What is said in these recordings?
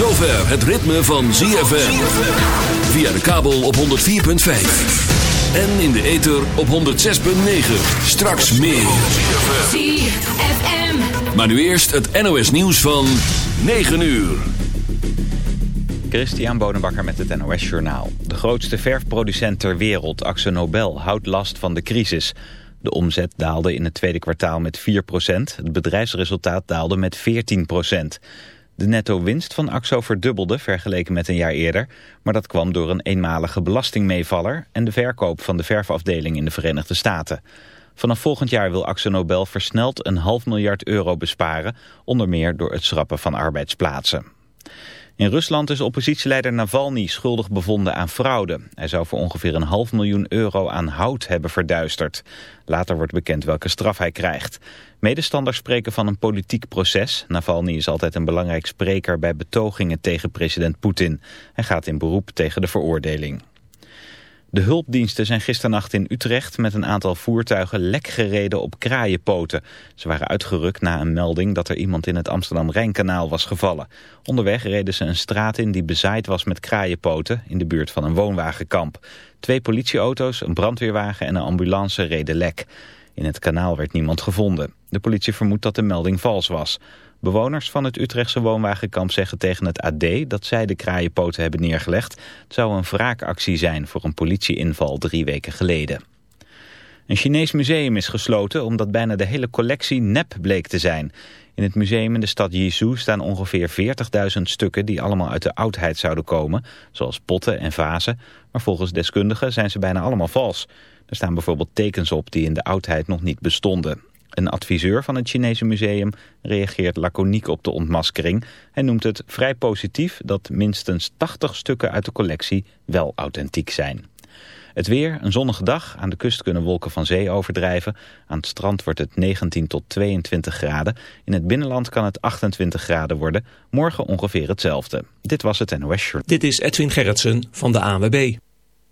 zover het ritme van ZFM. Via de kabel op 104.5. En in de ether op 106.9. Straks meer. ZFM. Maar nu eerst het NOS nieuws van 9 uur. Christian Bonenbakker met het NOS Journaal. De grootste verfproducent ter wereld, Axo Nobel, houdt last van de crisis. De omzet daalde in het tweede kwartaal met 4% Het bedrijfsresultaat daalde met 14 De netto-winst van Axo verdubbelde vergeleken met een jaar eerder... maar dat kwam door een eenmalige belastingmeevaller... en de verkoop van de verfafdeling in de Verenigde Staten. Vanaf volgend jaar wil Axo Nobel versneld een half miljard euro besparen... onder meer door het schrappen van arbeidsplaatsen. In Rusland is oppositieleider Navalny schuldig bevonden aan fraude. Hij zou voor ongeveer een half miljoen euro aan hout hebben verduisterd. Later wordt bekend welke straf hij krijgt. Medestanders spreken van een politiek proces. Navalny is altijd een belangrijk spreker bij betogingen tegen president Poetin. Hij gaat in beroep tegen de veroordeling. De hulpdiensten zijn gisternacht in Utrecht met een aantal voertuigen lek gereden op kraaienpoten. Ze waren uitgerukt na een melding dat er iemand in het Amsterdam-Rijnkanaal was gevallen. Onderweg reden ze een straat in die bezaaid was met kraaienpoten in de buurt van een woonwagenkamp. Twee politieauto's, een brandweerwagen en een ambulance reden lek. In het kanaal werd niemand gevonden. De politie vermoedt dat de melding vals was. Bewoners van het Utrechtse woonwagenkamp zeggen tegen het AD dat zij de kraaienpoten hebben neergelegd. Het zou een wraakactie zijn voor een politieinval drie weken geleden. Een Chinees museum is gesloten omdat bijna de hele collectie nep bleek te zijn. In het museum in de stad Yizhou staan ongeveer 40.000 stukken die allemaal uit de oudheid zouden komen, zoals potten en vazen. Maar volgens deskundigen zijn ze bijna allemaal vals. Er staan bijvoorbeeld tekens op die in de oudheid nog niet bestonden. Een adviseur van het Chinese museum reageert laconiek op de ontmaskering. Hij noemt het vrij positief dat minstens 80 stukken uit de collectie wel authentiek zijn. Het weer, een zonnige dag. Aan de kust kunnen wolken van zee overdrijven. Aan het strand wordt het 19 tot 22 graden. In het binnenland kan het 28 graden worden. Morgen ongeveer hetzelfde. Dit was het NOS Shirt. Dit is Edwin Gerritsen van de ANWB.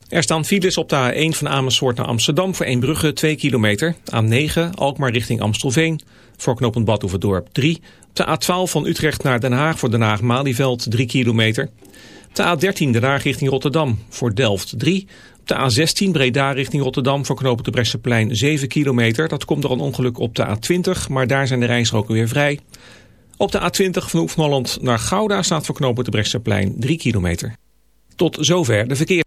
Er staan files op de A1 van Amersfoort naar Amsterdam voor Eembrugge 2 kilometer. A9 Alkmaar richting Amstelveen voor knooppunt Badhoevedorp 3. De A12 van Utrecht naar Den Haag voor Den Haag-Malieveld 3 kilometer. De A13 Den Haag richting Rotterdam voor Delft 3. De A16 Breda richting Rotterdam voor knooppunt de Bresseplein 7 kilometer. Dat komt door een ongeluk op de A20, maar daar zijn de rijstroken weer vrij. Op de A20 van Holland naar Gouda staat voor knooppunt de Bresseplein 3 kilometer. Tot zover de verkeer.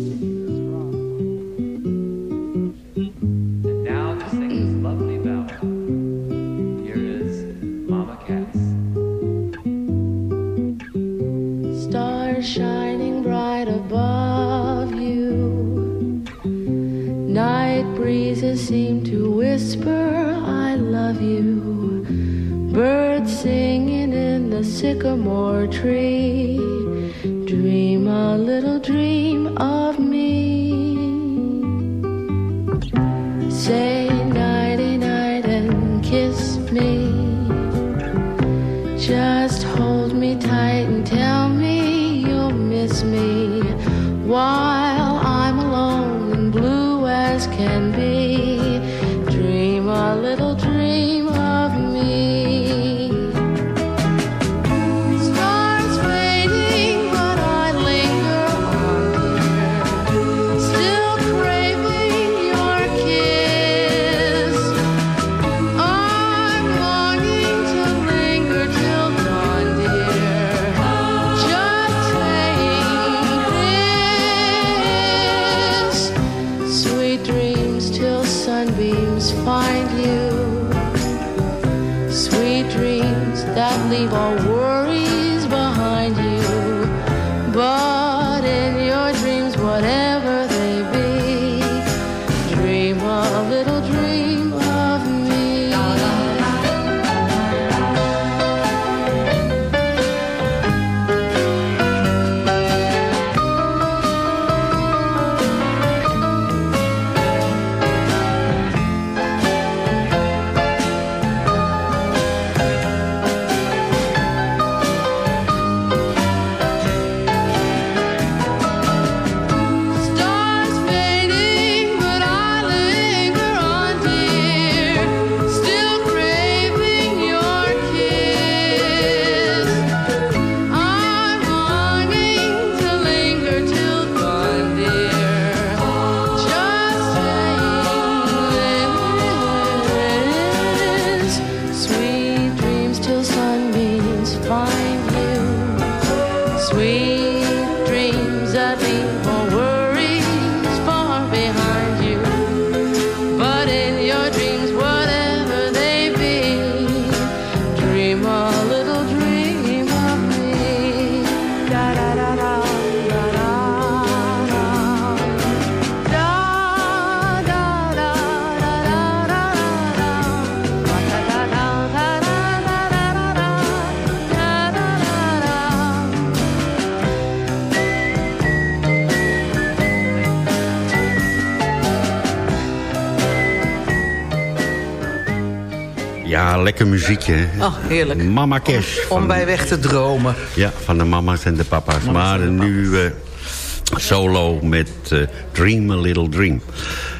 Breezes seem to whisper, I love you. Birds singing in the sycamore tree. Dream a little dream lekker muziekje. hè? Oh, heerlijk. Mama Cash. Om van- bij weg te dromen. Ja, van de mama's en de papa's. maar nu eh, solo met eh, Dream a Little Dream.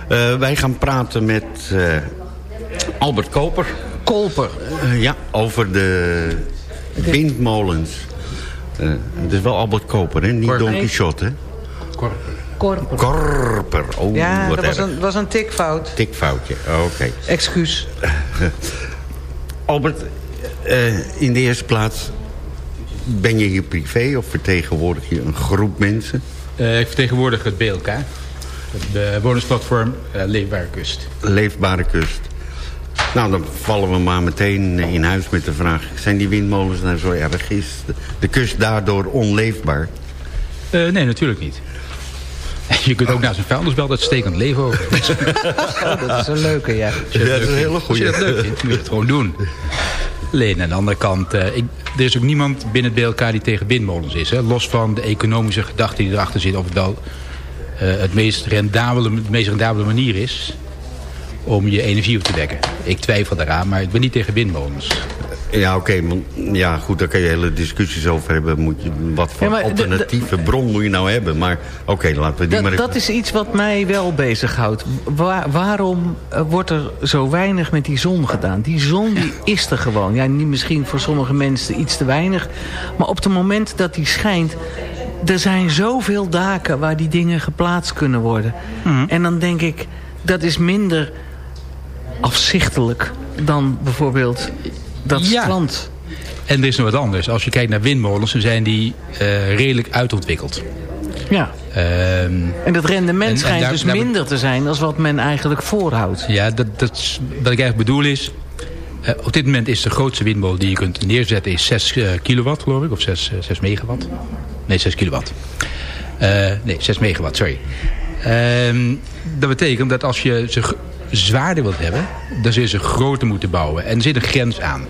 Eh, wij gaan praten met eh, Albert Koper. Kolper. Eh, ja, over de windmolens. Eh, het is wel Albert Koper, hè? Niet Korper. Don Quixote, hè? Korper. Korper. Oh, Ja, wat dat was een, was een tikfout. Tikfoutje, oké. Excuus. Albert, eh, in de eerste plaats... ben je hier privé of vertegenwoordig je een groep mensen? Eh, ik vertegenwoordig het BLK. Het eh, Leefbare Kust. Leefbare kust. Nou, dan vallen we maar meteen in huis met de vraag... zijn die windmolens nou zo erg? Is de, de kust daardoor onleefbaar? Nee, natuurlijk niet. Je kunt ook naast een vuilnisbelt uitstekend leven over. Oh, dat is een leuke, ja. Dat Ja, dat is een hele. Als je goeie. dat leuk vindt, moet je het gewoon doen. Alleen aan de andere kant, eh, ik, er is ook niemand binnen het BLK die tegen windmolens is. Hè? Los van de economische gedachte die erachter zit, of het wel eh, het meest rendabele, de meest rendabele manier is om je energie op te dekken. Ik twijfel daaraan, maar ik ben niet tegen windmolens. Ja, oké. ja, goed, daar kan je hele discussies over hebben. Moet je, wat voor Ja, alternatieve bron moet je nou hebben? Maar oké, laten we die maar Dat, even... dat is iets wat mij wel bezighoudt. Waar, waarom eh, wordt er zo weinig met die zon gedaan? Die zon die is er gewoon. Ja, niet misschien voor sommige mensen iets te weinig. Maar op het moment dat die schijnt... Er zijn zoveel daken waar die dingen geplaatst kunnen worden. En dan denk ik, dat is minder afzichtelijk dan bijvoorbeeld dat Ja. strand. En er is nog wat anders. Als je kijkt naar windmolens, dan zijn die eh, redelijk uitontwikkeld. Ja. Ehm, En het rendement En- en schijnt daar- dus daar- minder te zijn... dan wat men eigenlijk voorhoudt. ja, dat, dat is, wat ik eigenlijk bedoel is... eh, op dit moment is de grootste windmolen die je kunt neerzetten... is 6 eh, kilowatt, geloof ik. Of 6, 6 megawatt. Nee, 6 kilowatt. Nee, 6 megawatt, sorry. Ehm, dat betekent dat als je ze zwaarder wilt hebben... dan zul je ze groter moeten bouwen. En er zit een grens aan.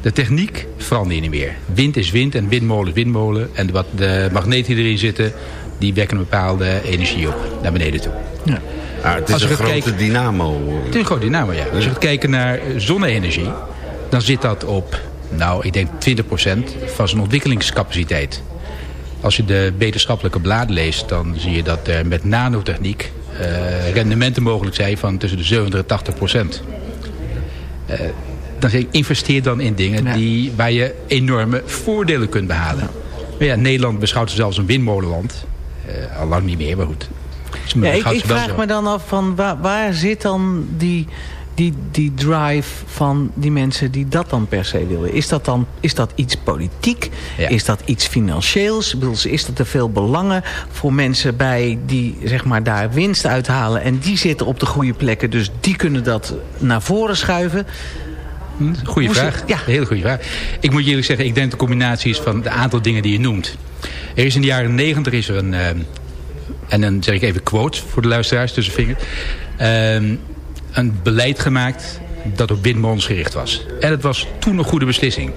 De techniek verandert niet meer. Wind is wind en windmolen is windmolen. En wat de magneten die erin zitten... die wekken een bepaalde energie op naar beneden toe. Ah, het is Als je een gaat grote kijken- dynamo. Het is een groot dynamo, ja. Als je gaat kijken naar zonne-energie... dan zit dat op, nou, ik denk 20% van zijn ontwikkelingscapaciteit. Als je de wetenschappelijke bladen leest... dan zie je dat er met nanotechniek rendementen mogelijk zijn... van tussen de 70 en 80 procent. Eh, dan zeg ik, investeer dan in dingen die, waar je enorme voordelen kunt behalen. Maar ja, Nederland beschouwt zichzelf als een windmolenland. Eh, al lang niet meer, maar goed. Ja, ik, vraag me dan af van waar, waar zit dan die, die, die drive van die mensen die dat dan per se willen? Is dat dan is dat iets politiek? Is dat iets financieels? Ik bedoel, Is er te veel belangen voor mensen bij die zeg maar, daar winst uithalen en die zitten op de goede plekken, dus die kunnen dat naar voren schuiven? Goeie Hoe vraag. zit- ja. Hele goede vraag. Ik moet eerlijk zeggen, ik denk de combinatie is van het aantal dingen die je noemt. Er is in de jaren negentig is er een, eh, en dan zeg ik even quotes voor de luisteraars tussen vingers, ehm, een beleid gemaakt dat op windmolens gericht was. En het was toen een goede beslissing.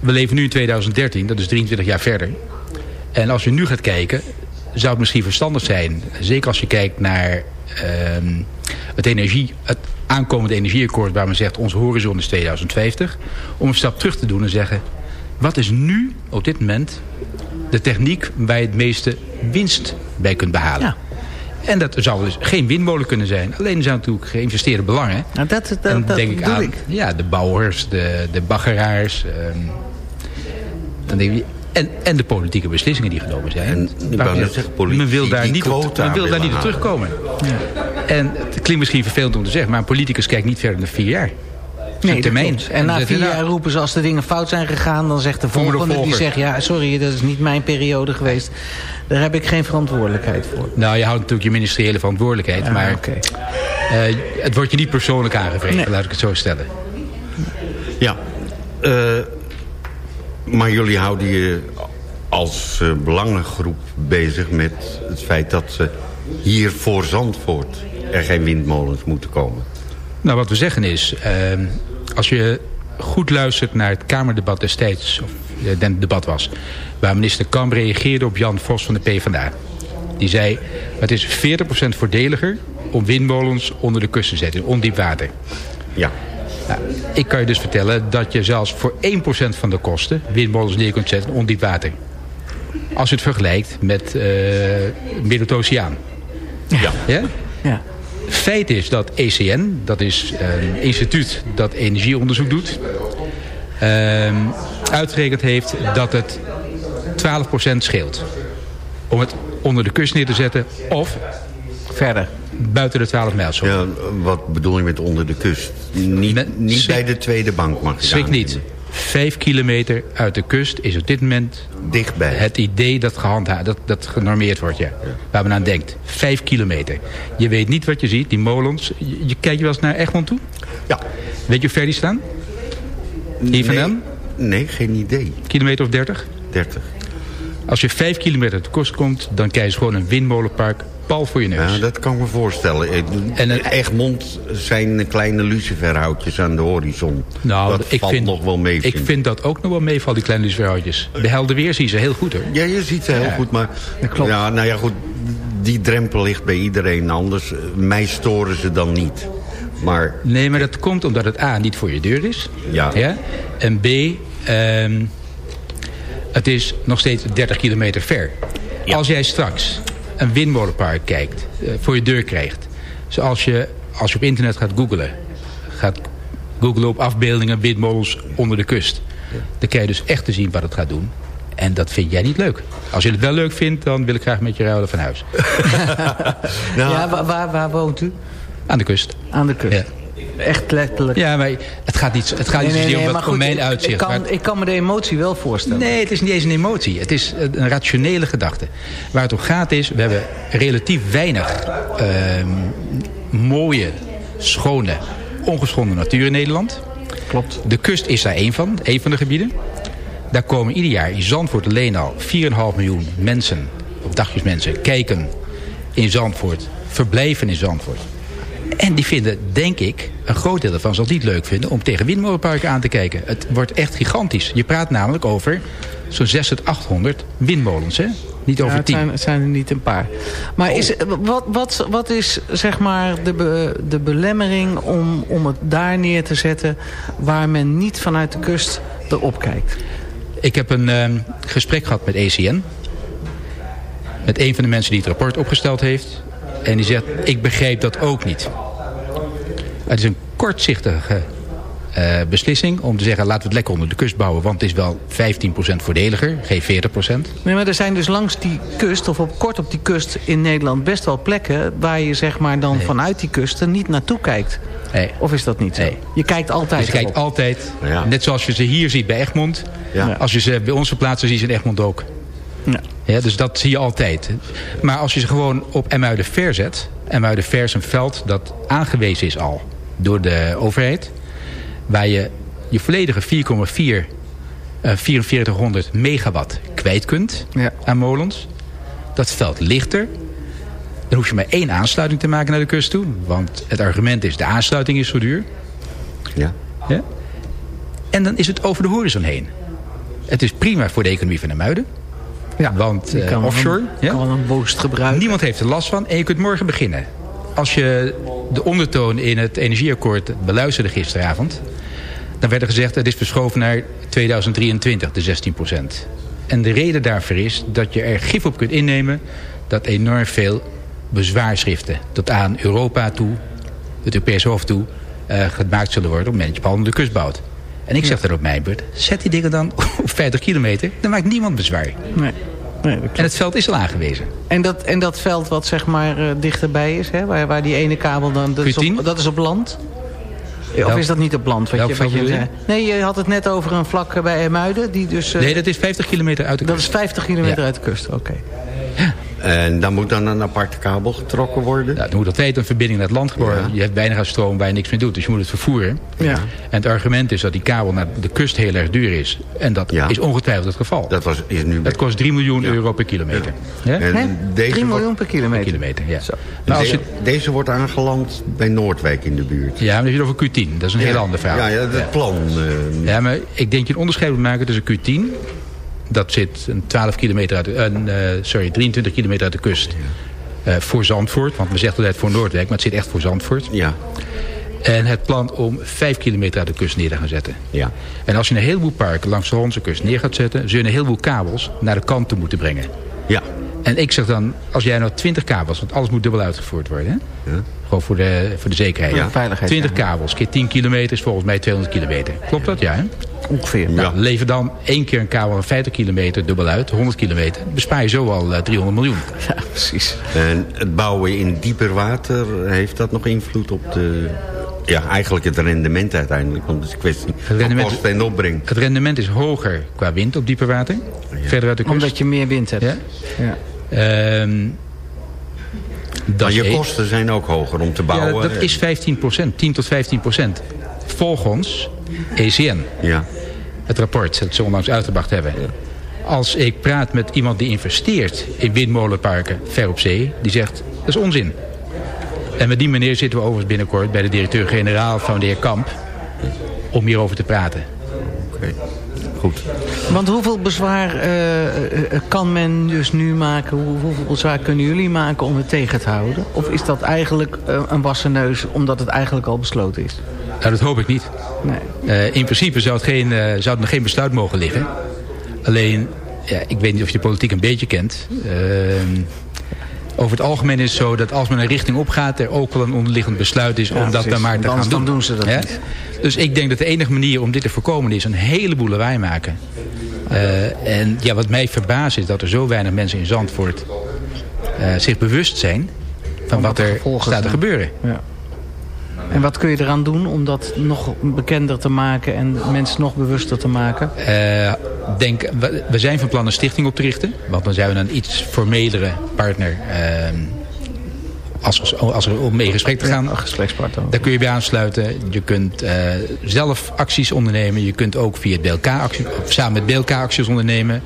We leven nu in 2013, dat is 23 jaar verder. En als je nu gaat kijken, zou het misschien verstandig zijn, zeker als je kijkt naar ehm, het, energie, het aankomende energieakkoord waar men zegt onze horizon is 2050, om een stap terug te doen en zeggen, wat is nu op dit moment de techniek waar je het meeste winst bij kunt behalen? En dat zou dus geen windmolen kunnen zijn. Alleen er zijn natuurlijk geïnvesteerde belangen. Nou, dat, dat, En dat denk ik aan ik. Ja, de bouwers, de, de baggeraars. ehm, dan denk ik, en, en de politieke beslissingen die genomen zijn. ik wou net zeggen, politici men wil daar niet, op, quota men wil daar niet op terugkomen. En het klinkt misschien vervelend om te zeggen... maar een politicus kijkt niet verder dan vier jaar. Nee, termijn. klopt. En na vier jaar roepen ze als de dingen fout zijn gegaan... dan zegt de volgende die zegt... ja, sorry, dat is niet mijn periode geweest. Daar heb ik geen verantwoordelijkheid voor. Nou, je houdt natuurlijk je ministeriële verantwoordelijkheid. Ja, maar eh, het wordt je niet persoonlijk aangevreven, laat ik het zo stellen. Ja. eh, maar jullie houden je als eh, belangengroep bezig met het feit dat ze hier voor Zandvoort er geen windmolens moeten komen. Nou, wat we zeggen is... ehm, als je goed luistert naar het Kamerdebat destijds... of eh, het debat was... waar minister Kamp reageerde op Jan Vos van de PvdA. Die zei, het is 40% voordeliger om windmolens onder de kust te zetten, in ondiep water. Ja. Nou, ik kan je dus vertellen dat je zelfs voor 1% van de kosten windmolens neer kunt zetten in ondiep water. Als je het vergelijkt met eh midden oceaan. Ja. ja? Ja. Feit is dat ECN, dat is een instituut dat energieonderzoek doet... ehm, uitgerekend heeft dat het 12% scheelt. Om het onder de kust neer te zetten of verder buiten de 12 mijlzone. Ja, wat bedoel je met onder de kust? Niet, niet bij de tweede bank mag je Schrik niet. Vijf kilometer uit de kust is op dit moment dichtbij. het idee dat gehandhaafd, dat, dat genormeerd wordt, ja. Waar men aan denkt. Vijf kilometer. Je weet niet wat je ziet, die molens. Je, je kijkt je wel eens naar Egmond toe? Ja. Weet je hoe ver die staan? Hier vandaan? Nee, geen idee. Kilometer of 30? 30. Als je vijf kilometer uit de kust komt, dan krijg je gewoon een windmolenpark pal voor je neus. Ja, dat kan ik me voorstellen. En Egmond zijn kleine luciferhoutjes aan de horizon. Nou, dat ik valt vind, nog wel mee. Ik vind dat ook nog wel meevallen, die kleine luciferhoutjes. De helder weer zie je ze heel goed hoor. Ja, je ziet ze heel Ja. goed, maar... Ja, nou ja, goed. Die drempel ligt bij iedereen anders. Mij storen ze dan niet. Maar Nee, maar dat komt omdat het A, niet voor je deur is. Ja. En B, ehm, het is nog steeds 30 kilometer ver. Als jij straks een windmolenpark kijkt, eh, voor je deur krijgt. Zoals je, als je op internet gaat googlen. Gaat googlen op afbeeldingen windmolens onder de kust. Dan krijg je dus echt te zien wat het gaat doen. En dat vind jij niet leuk. Als je het wel leuk vindt, dan wil ik graag met je ruilen van huis. Nou, ja, waar, waar, waar woont u? Aan de kust. Aan de kust. Ja. Echt letterlijk. Ja, maar het gaat niet, het gaat niet zozeer om, dat, ik- uitzicht. Ik kan, maar- ik kan me de emotie wel voorstellen. Nee, het is niet eens een emotie. Het is een rationele gedachte. Waar het om gaat is, we hebben relatief weinig ehm, mooie, schone, ongeschonden natuur in Nederland. Klopt. De kust is daar één van, één van de gebieden. Daar komen ieder jaar in Zandvoort alleen al 4,5 miljoen mensen, of dagjesmensen, kijken in Zandvoort, verblijven in Zandvoort. En die vinden, denk ik, een groot deel daarvan zal het niet leuk vinden om tegen windmolenparken aan te kijken. Het wordt echt gigantisch. Je praat namelijk over zo'n 600, 800 windmolens, hè? Niet Ja, over het 10. zijn, het zijn er niet een paar. Maar Oh. is, wat, wat, wat is zeg maar de, be- de belemmering om, om het daar neer te zetten... waar men niet vanuit de kust erop kijkt? Ik heb een ehm, gesprek gehad met ECN. Met een van de mensen die het rapport opgesteld heeft. En die zegt, ik begrijp dat ook niet. Het is een kortzichtige eh, beslissing om te zeggen... laten we het lekker onder de kust bouwen... want het is wel 15% voordeliger, geen 40%. Nee, maar er zijn dus langs die kust, of op, kort op die kust in Nederland... best wel plekken waar je zeg maar dan vanuit die kust er niet naartoe kijkt. Nee. Of is dat niet zo? Je kijkt altijd Dus je kijkt erop. altijd, net zoals je ze hier ziet bij Egmond... Ja. als je ze bij onze plaatsen ziet in Egmond ook. Ja. Ja, dus dat zie je altijd. Maar als je ze gewoon op Emuiden Ver zet... Emuiden Ver is een veld dat aangewezen is al door de overheid... waar je je volledige 4,4 eh 4400 megawatt kwijt kunt aan molens. Dat veld ligt er. Dan hoef je maar één aansluiting te maken naar de kust toe. Want het argument is, de aansluiting is zo duur. Ja. Ja? En dan is het over de horizon heen. Het is prima voor de economie van de Muiden. Ja, want eh, kan offshore... een- kan een boost gebruiken. Niemand heeft er last van en je kunt morgen beginnen. Als je de ondertoon in het energieakkoord beluisterde gisteravond... dan werd er gezegd het is verschoven naar 2023, de 16% En de reden daarvoor is dat je er gif op kunt innemen... dat enorm veel bezwaarschriften tot aan Europa toe... het Europese Hof toe eh, gemaakt zullen worden... op het moment dat je de kust bouwt. En ik zeg dan op mijn beurt, zet die dingen dan op 50 kilometer... dan maakt niemand bezwaar. Nee. Nee, En het veld is al aangewezen. En dat, en dat veld wat zeg maar eh, dichterbij is, hè, waar, waar die ene kabel dan... Dat is, Q10? op, dat is op land? Of Welk- is dat niet op land? Wat je, wat je je? Nee, je had het net over een vlak bij Emuiden. Die dus, eh, Nee, dat is 50 kilometer uit de dat kust. is 50 kilometer Ja. uit de kust, oké. En dan moet dan een aparte kabel getrokken worden? Ja, dan moet altijd een verbinding naar het land worden. Je hebt weinig aan stroom waar je niks mee doet. Dus je moet het vervoeren. Ja. En het argument is dat die kabel naar de kust heel erg duur is. En dat is ongetwijfeld het geval. Dat was, is nu... Het kost 3 miljoen euro per kilometer. Ja? En Hè? deze 3 wordt- miljoen per kilometer. kilometer, ja. Dus Maar als je, de- Deze wordt aangeland bij Noordwijk in de buurt. ja, maar dan heb je het over Q10. Dat is een Ja. heel ander verhaal. Ja, ja, dat plan. eh, Ja, maar ik denk dat je een onderscheid moet maken tussen Q10. Dat zit een 12 kilometer uit de, een, eh, sorry, 23 kilometer uit de kust. Eh, voor Zandvoort. Want we zeggen altijd voor Noordwijk, maar het zit echt voor Zandvoort. Ja. En het plan om 5 kilometer uit de kust neer te gaan zetten. Ja. En als je een heleboel parken langs de Hollandse kust neer gaat zetten... zul je een heleboel kabels naar de kant toe moeten brengen. Ja. En ik zeg dan, als jij nou 20 kabels... want alles moet dubbel uitgevoerd worden, hè? Ja. Gewoon voor de, voor de zekerheid. Ja, veiligheid, 20 ja. kabels, keer 10 kilometer is volgens mij 200 kilometer. Klopt dat? Ja, hè? Ongeveer. Nou, lever dan één keer een kabel van 50 kilometer dubbel uit, 100 kilometer. Bespaar je zo al eh, 300 miljoen. Ja, precies. En het bouwen in dieper water, heeft dat nog invloed op de... Ja, eigenlijk het rendement uiteindelijk. Want het is een kwestie van rendement- kosten en opbreng. Het rendement is hoger qua wind op diepe water. Verder uit de kust. Omdat je meer wind hebt. Ja. Ja. Ehm, dat Maar je één. kosten zijn ook hoger om te Ja, bouwen. dat is 15% 10 tot 15 procent. Volgens ECN. Ja. Het rapport dat ze onlangs uitgebracht hebben. Als ik praat met iemand die investeert in windmolenparken ver op zee. Die zegt, dat is onzin. En met die meneer zitten we overigens binnenkort bij de directeur-generaal van de heer Kamp. Om hierover te praten. Oké, goed. Want hoeveel bezwaar eh, eh, kan men dus nu maken? Hoe- hoeveel bezwaar kunnen jullie maken om het tegen te houden? Of is dat eigenlijk eh, een wassen neus omdat het eigenlijk al besloten is? Nou, dat hoop ik niet. Nee. Eh, in principe zou, het geen, eh, zou er nog geen besluit mogen liggen. Alleen, ja, ik weet niet of je de politiek een beetje kent. Ehm, over het algemeen is het zo dat als men een richting opgaat... er ook wel een onderliggend besluit is om dat dan maar te gaan doen. dan doen ze dat niet. Dus ik denk dat de enige manier om dit te voorkomen is... een heleboel lawaai maken. Eh, en ja, wat mij verbaast is dat er zo weinig mensen in Zandvoort... eh, zich bewust zijn van wat de er staat te gebeuren. Ja. En wat kun je eraan doen om dat nog bekender te maken en mensen nog bewuster te maken? Eh, denk, we, zijn van plan een stichting op te richten. Want dan zijn we een iets formelere partner. eh, als, als er om mee in gesprek te gaan. Een gesprekspartner. Daar kun je bij aansluiten. Je kunt eh, zelf acties ondernemen. Je kunt ook via BLK actie, of samen met BLK acties ondernemen.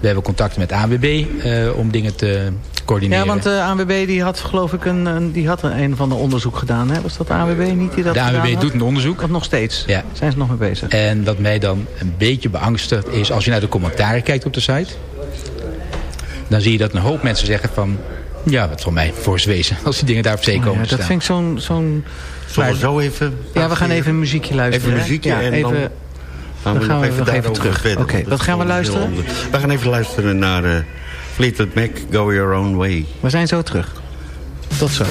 We hebben contact met ANWB eh, om dingen te coördineren. Ja, want de ANWB die had geloof ik een, een, die had een, een van de onderzoek gedaan. Hè? Was dat de ANWB niet die dat de ANWB doet een onderzoek. Of nog steeds? Ja. Zijn ze nog mee bezig? En wat mij dan een beetje beangstigt is... als je naar de commentaren kijkt op de site... dan zie je dat een hoop mensen zeggen van... ja, wat voor mij voor wezen als die dingen daar op zee Oh komen ja, dat staan. vind ik zo'n... zo'n Zullen we zo even... Ja, we gaan even een muziekje luisteren. Even muziekje ja, en even, dan... dan gaan we nog even daarover terug. Oké, Dat wat is gaan we luisteren? We gaan even luisteren naar eh Fleetwood Mac, Go Your Own Way. We zijn zo terug. Tot zo.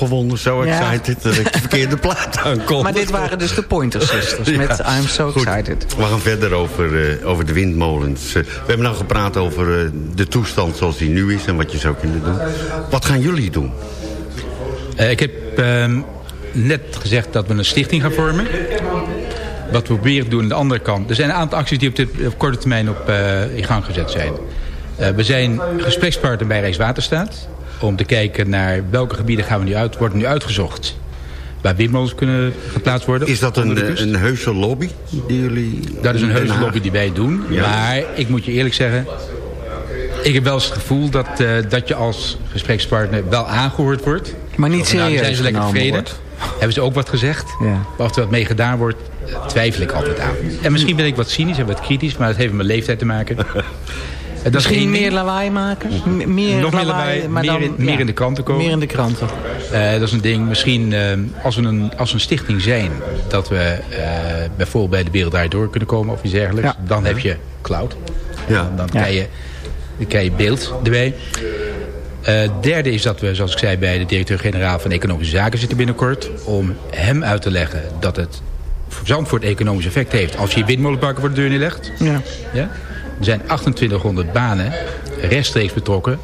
Opgewonden, zo Ja. excited... dat ik de verkeerde plaat aankom. Maar dit waren dus de Pointer Sisters Ja. met I'm So Goed. Excited. We gaan verder over, eh, over de windmolens. Eh, we hebben nou gepraat over eh, de toestand zoals die nu is... en wat je zou kunnen doen. Wat gaan jullie doen? Eh, ik heb ehm, net gezegd dat we een stichting gaan vormen. Wat we proberen te doen aan de andere kant. Er zijn een aantal acties die op, dit, op korte termijn op, eh, in gang gezet zijn. Eh, we zijn gesprekspartner bij Rijkswaterstaat. Om te kijken naar welke gebieden gaan we nu uit, worden nu uitgezocht. waar windmolens kunnen geplaatst worden. Is dat een, een heuse lobby die jullie... Dat is een heuse Haag- lobby die wij doen. Ja. Maar ik moet je eerlijk zeggen... Ik heb wel eens het gevoel dat, eh, dat je als gesprekspartner wel aangehoord wordt. Maar niet Van, nou, serieus zijn ze lekker tevreden. Hebben ze ook wat gezegd. Ja. Maar of er wat mee gedaan wordt, twijfel ik altijd aan. En misschien ben ik wat cynisch en wat kritisch. Maar dat heeft met mijn leeftijd te maken. Dat is Misschien één meer lawaai maken? M- meer Nog meer lawaai, maar meer, dan- in, meer ja, in de kranten komen. Meer in de kranten. Eh, dat is een ding. Misschien eh, als, we een, als we een stichting zijn... dat we eh, bijvoorbeeld bij de Wereld Door kunnen komen of iets dergelijks. Ja. Dan heb je cloud. Ja. Dan, Ja. krijg je, dan krijg je beeld erbij. Eh derde is dat we, zoals ik zei, bij de directeur-generaal van Economische Zaken zitten binnenkort. Om hem uit te leggen dat het voor Zandvoort economisch effect heeft. Als je je windmolenparken voor de deur neerlegt. Ja. Ja? Er zijn 2800 banen rechtstreeks betrokken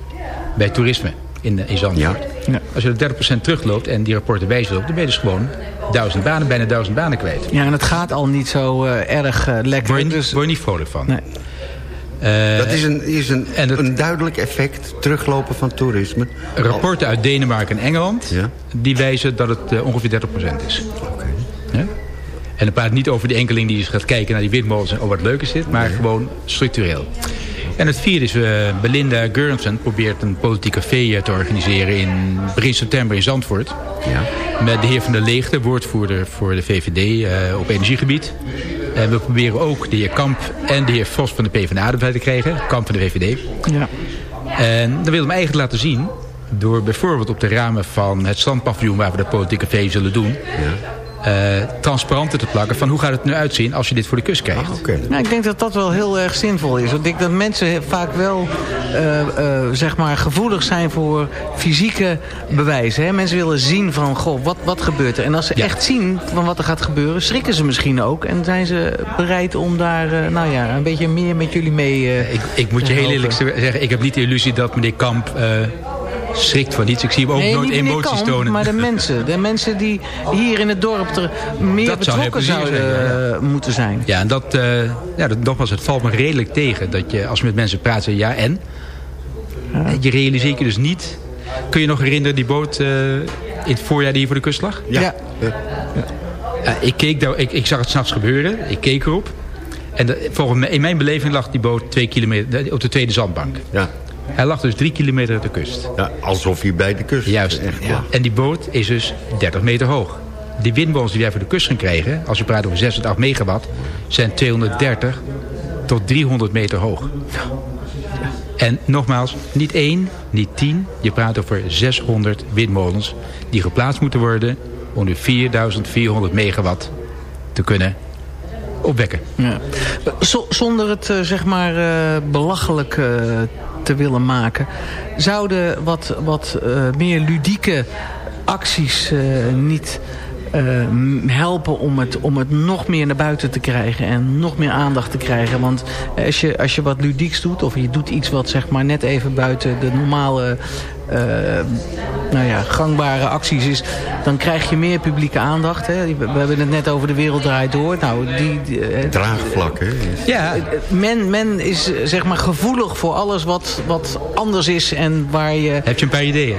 bij toerisme in, in Zandvoort. Ja. Als je er 30% terugloopt en die rapporten wijzen op, dan ben je dus gewoon duizend banen, bijna duizend banen kwijt. ja, en het gaat al niet zo eh, erg eh, lekker. Word je, niet- dus, word je niet vrolijk van. nee. Eh, Dat is een, is een, dat- een duidelijk effect, teruglopen van toerisme. rapporten uit Denemarken en Engeland, Ja. die wijzen dat het eh, ongeveer 30% is. Ja? En dan praat het niet over die enkeling die eens gaat kijken naar die windmolens en oh wat leuk is dit, maar gewoon structureel. En het vierde is, eh, Belinda Gurnson probeert een politiek café te organiseren in begin september in Zandvoort. Ja. Met de heer Van der Leegte, woordvoerder voor de VVD eh, op energiegebied. En we proberen ook de heer Kamp en de heer Vos van de PvdA erbij te krijgen. Kamp van de VVD. ja. En dan willen we hem eigenlijk laten zien... door bijvoorbeeld op de ramen van het strandpaviljoen... waar we dat politieke café zullen doen... eh, transparanten te plakken van hoe gaat het nu uitzien... als je dit voor de kust krijgt. Oké. Nou, ik denk dat dat wel heel erg zinvol is. Want ik denk dat mensen vaak wel eh, eh, zeg maar gevoelig zijn voor fysieke bewijzen. Hè? Mensen willen zien van, goh, wat, wat gebeurt er? En als ze Ja. echt zien van wat er gaat gebeuren, schrikken ze misschien ook. En zijn ze bereid om daar, nou ja, een beetje meer met jullie mee eh, Ik, ik moet je heel helpen. eerlijk zeggen... ik heb niet de illusie dat meneer Kamp eh, schrikt van iets. Ik zie hem ook Nee, nooit emoties tonen. maar de mensen. De mensen die hier in het dorp er meer Dat betrokken zouden zijn, ja, eh, moeten zijn. Ja, en dat, eh, ja, dat, nogmaals, het valt me redelijk tegen. Dat je, als je met mensen praat, zeg ja en? Je realiseert je dus niet... Kun je nog herinneren die boot eh, in het voorjaar die hier voor de kust lag? Ja. Ja. Ja, ik, keek daar, ik, ik zag het s'nachts gebeuren. Ik keek erop. En de- volgens mij, in mijn beleving lag die boot twee kilometer op de tweede zandbank. Ja. Hij lag dus drie kilometer uit de kust. ja, alsof je bij de kust Juist. echt ja. En die boot is dus 30 meter hoog. Die windmolens die wij voor de kust gaan krijgen... als je praat over 6 tot 8 megawatt... zijn 230 tot 300 meter hoog. En nogmaals, niet één, niet tien. Je praat over 600 windmolens... die geplaatst moeten worden... om de 4400 megawatt te kunnen opwekken. Ja. Z- zonder het eh, zeg maar eh, belachelijk eh, te willen maken. Zouden wat, wat eh, meer ludieke acties eh, niet eh, helpen om het, om het nog meer naar buiten te krijgen en nog meer aandacht te krijgen. Want als je, als je wat ludieks doet of je doet iets wat zeg maar net even buiten de normale nou ja, gangbare acties is, dan krijg je meer publieke aandacht. Hè. We, hebben het net over de wereld draait door. Nou, die, die, eh, Draagvlak, hè? Ja, men, men is eh, zeg maar gevoelig voor alles wat, wat anders is en waar je... heb je een paar ideeën?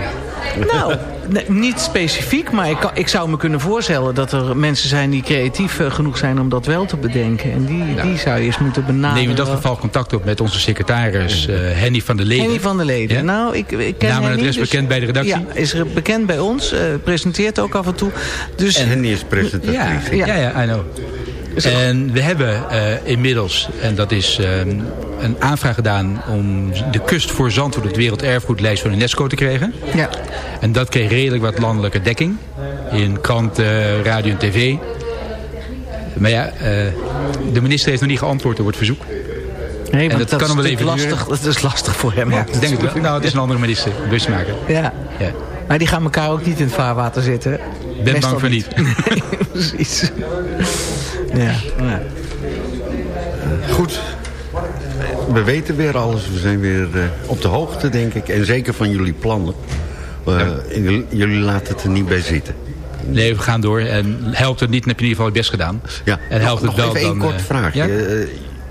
Nou, nee, niet specifiek, maar ik, kan- ik zou me kunnen voorstellen dat er mensen zijn die creatief eh, genoeg zijn om dat wel te bedenken. En die, die zou je eens moeten benaderen. Neem in dat geval contact op met onze secretaris eh, Henny van der Leden. Henny van der Leden. Ja? Nou, ik, ik ken Naam en adres dus- bekend bij de redactie? Ja, is er bekend bij ons. eh, presenteert ook af en toe. Dus, En Henny is presentatrice. Ja, ja, ja, I know. En we hebben eh, inmiddels, en dat is eh, een aanvraag gedaan... om de kust voor Zandvoort op de werelderfgoedlijst van UNESCO te krijgen. ja. En dat kreeg redelijk wat landelijke dekking. In kranten, radio en tv. Maar ja, eh, de minister heeft nog niet geantwoord op het verzoek. Nee, En dat kan is hem wel even lastig, Dat is lastig voor hem. Ja, ik denk het wel. Nou, het is een andere minister. Bewust maken. Ja. Ja. Maar die gaan elkaar ook niet in het vaarwater zitten. Ben Meestal bang van niet. Nee, precies. Ja. ja. Goed. We weten weer alles. We zijn weer eh, op de hoogte, denk ik. En zeker van jullie plannen. Eh, jullie- laten het er niet bij zitten. Nee, we gaan door. En helpt het niet, dan heb je in ieder geval je best gedaan. Ja, En helpt nog, het wel nog even één dan... kort eh, vraagje. ja?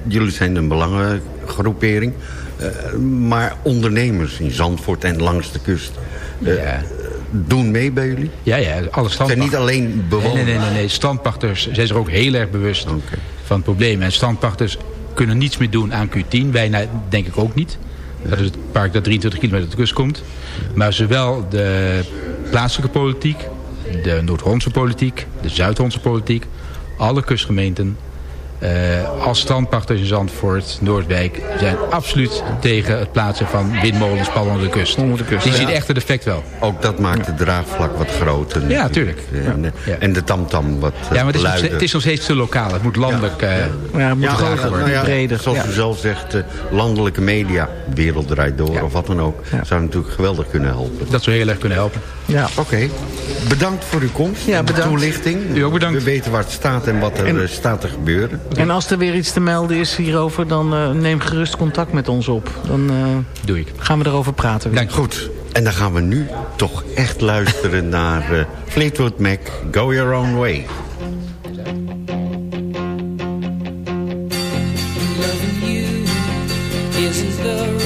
Jullie zijn een belangengroepering. eh, maar ondernemers in Zandvoort en langs de kust. Ja. Doen mee bij jullie? Ja, ja, alle Het zijn niet alleen bewoners. nee, nee, nee, nee. Strandpachters zijn zich ook heel erg bewust van het probleem. En strandpachters kunnen niets meer doen aan Q10. Wij nou, denk ik ook niet. Dat is het park dat 23 kilometer de kust komt. Maar zowel de plaatselijke politiek, de Noord-Hollandse politiek, de Zuid-Hollandse politiek, alle kustgemeenten, als strandpachters in Zandvoort, Noordwijk, zijn absoluut tegen het plaatsen van windmolens pal onder de kust. kust, Die ja. ziet echt het effect wel. Ook dat maakt het draagvlak wat groter. Ja, natuurlijk. En, eh, en de tamtam wat eh, Ja, maar het is, nog, luider. steeds- het is nog steeds te lokaal. Het moet landelijk eh Ja, het moet Ja, groter nou worden, ja, breder. Zoals Ja. u zelf zegt, eh, landelijke media, wereld draait door of wat dan ook, zou natuurlijk geweldig kunnen helpen. Dat zou heel erg kunnen helpen. Ja. Oké, bedankt voor uw komst. Ja, bedankt. toelichting. U ook bedankt. We weten waar het staat en wat er En- eh, staat te gebeuren. En als er weer iets te melden is hierover, dan eh, neem gerust contact met ons op. Dan eh, Doe ik. gaan we erover praten. weer. Dank je. Goed, en dan gaan we nu toch echt luisteren naar eh, Fleetwood Mac, Go Your Own Way. Loving you isn't the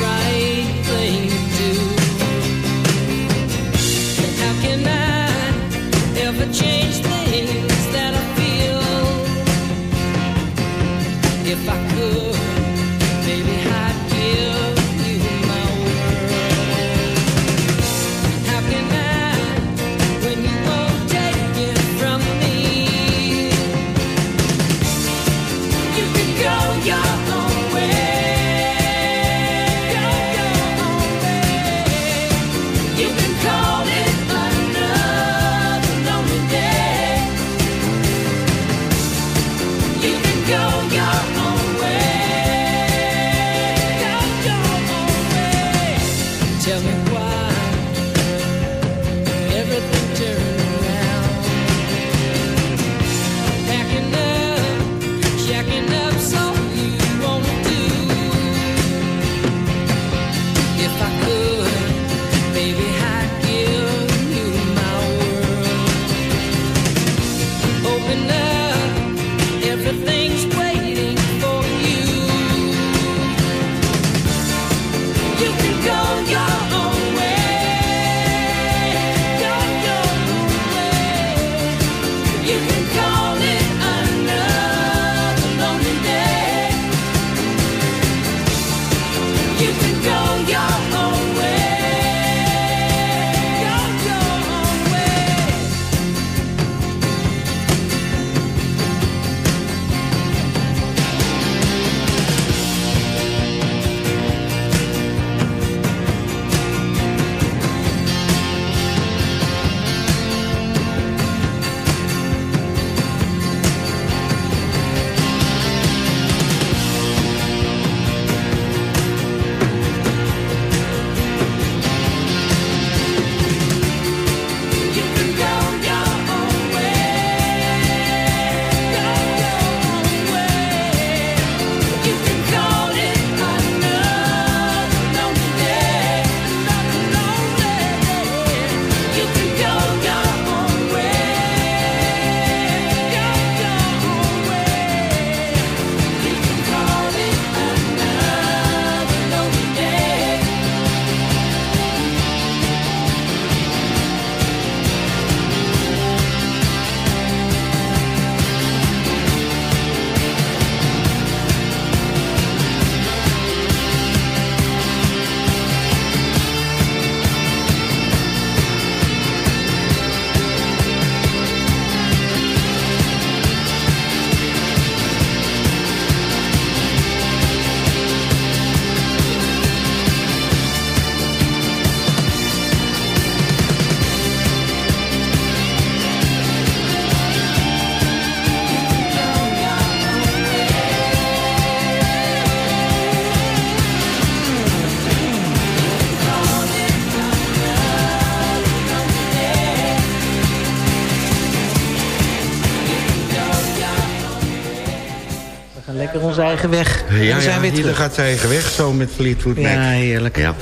onze eigen weg. En Ja, we zijn ja, weer gaat zijn eigen weg zo met Fleetwood Mac. Ja, heerlijk. Ja.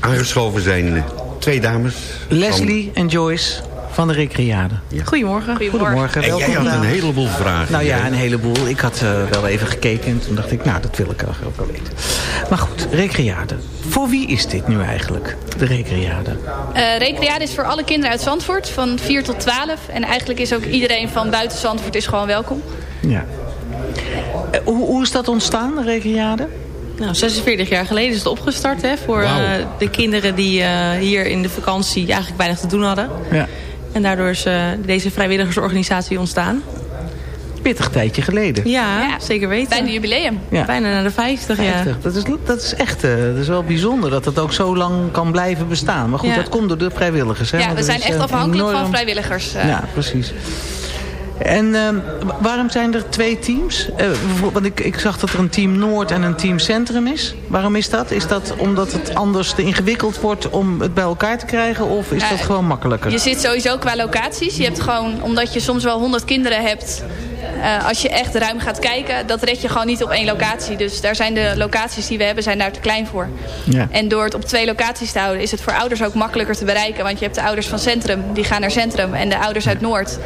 Aangeschoven zijn eh, twee dames. Leslie en Joyce. Van de Recreade. Goedemorgen. Goedemorgen. En jij welkom had een heleboel vragen. Nou ja, een heleboel. Ik had eh, wel even gekeken en toen dacht ik, nou, dat wil ik ook wel weten. Maar goed, Recreade. Voor wie is dit nu eigenlijk, de Recreade? Eh recreade is voor alle kinderen uit Zandvoort van 4 tot 12. En eigenlijk is ook iedereen van buiten Zandvoort is gewoon welkom. Ja. Eh, hoe, hoe is dat ontstaan, de Recreade? Nou, 46 jaar geleden is het opgestart hè, voor eh, de kinderen die eh, hier in de vakantie eigenlijk weinig te doen hadden. Ja. En daardoor is eh, deze vrijwilligersorganisatie ontstaan. Pittig tijdje geleden. Ja, zeker weten. Bijna jubileum. Ja. Bijna naar de 50, ja. 50. Dat, is, dat is echt eh, dat is wel bijzonder dat het ook zo lang kan blijven bestaan. Maar goed, Ja. dat komt door de vrijwilligers. Hè? Ja, we zijn echt afhankelijk van vrijwilligers. eh. Ja, precies. En ehm, wa- waarom zijn er twee teams? Eh, want ik, ik zag dat er een team Noord en een team Centrum is. Waarom is dat? Is dat omdat het anders te ingewikkeld wordt om het bij elkaar te krijgen? Of is Ja, dat gewoon makkelijker? Je zit sowieso qua locaties. Je hebt gewoon, omdat je soms wel 100 kinderen hebt... eh, als je echt ruim gaat kijken, dat red je gewoon niet op één locatie. Dus daar zijn de locaties die we hebben, zijn daar te klein voor. Ja. En door het op twee locaties te houden, is het voor ouders ook makkelijker te bereiken. Want je hebt de ouders van Centrum, die gaan naar Centrum. En de ouders uit Noord,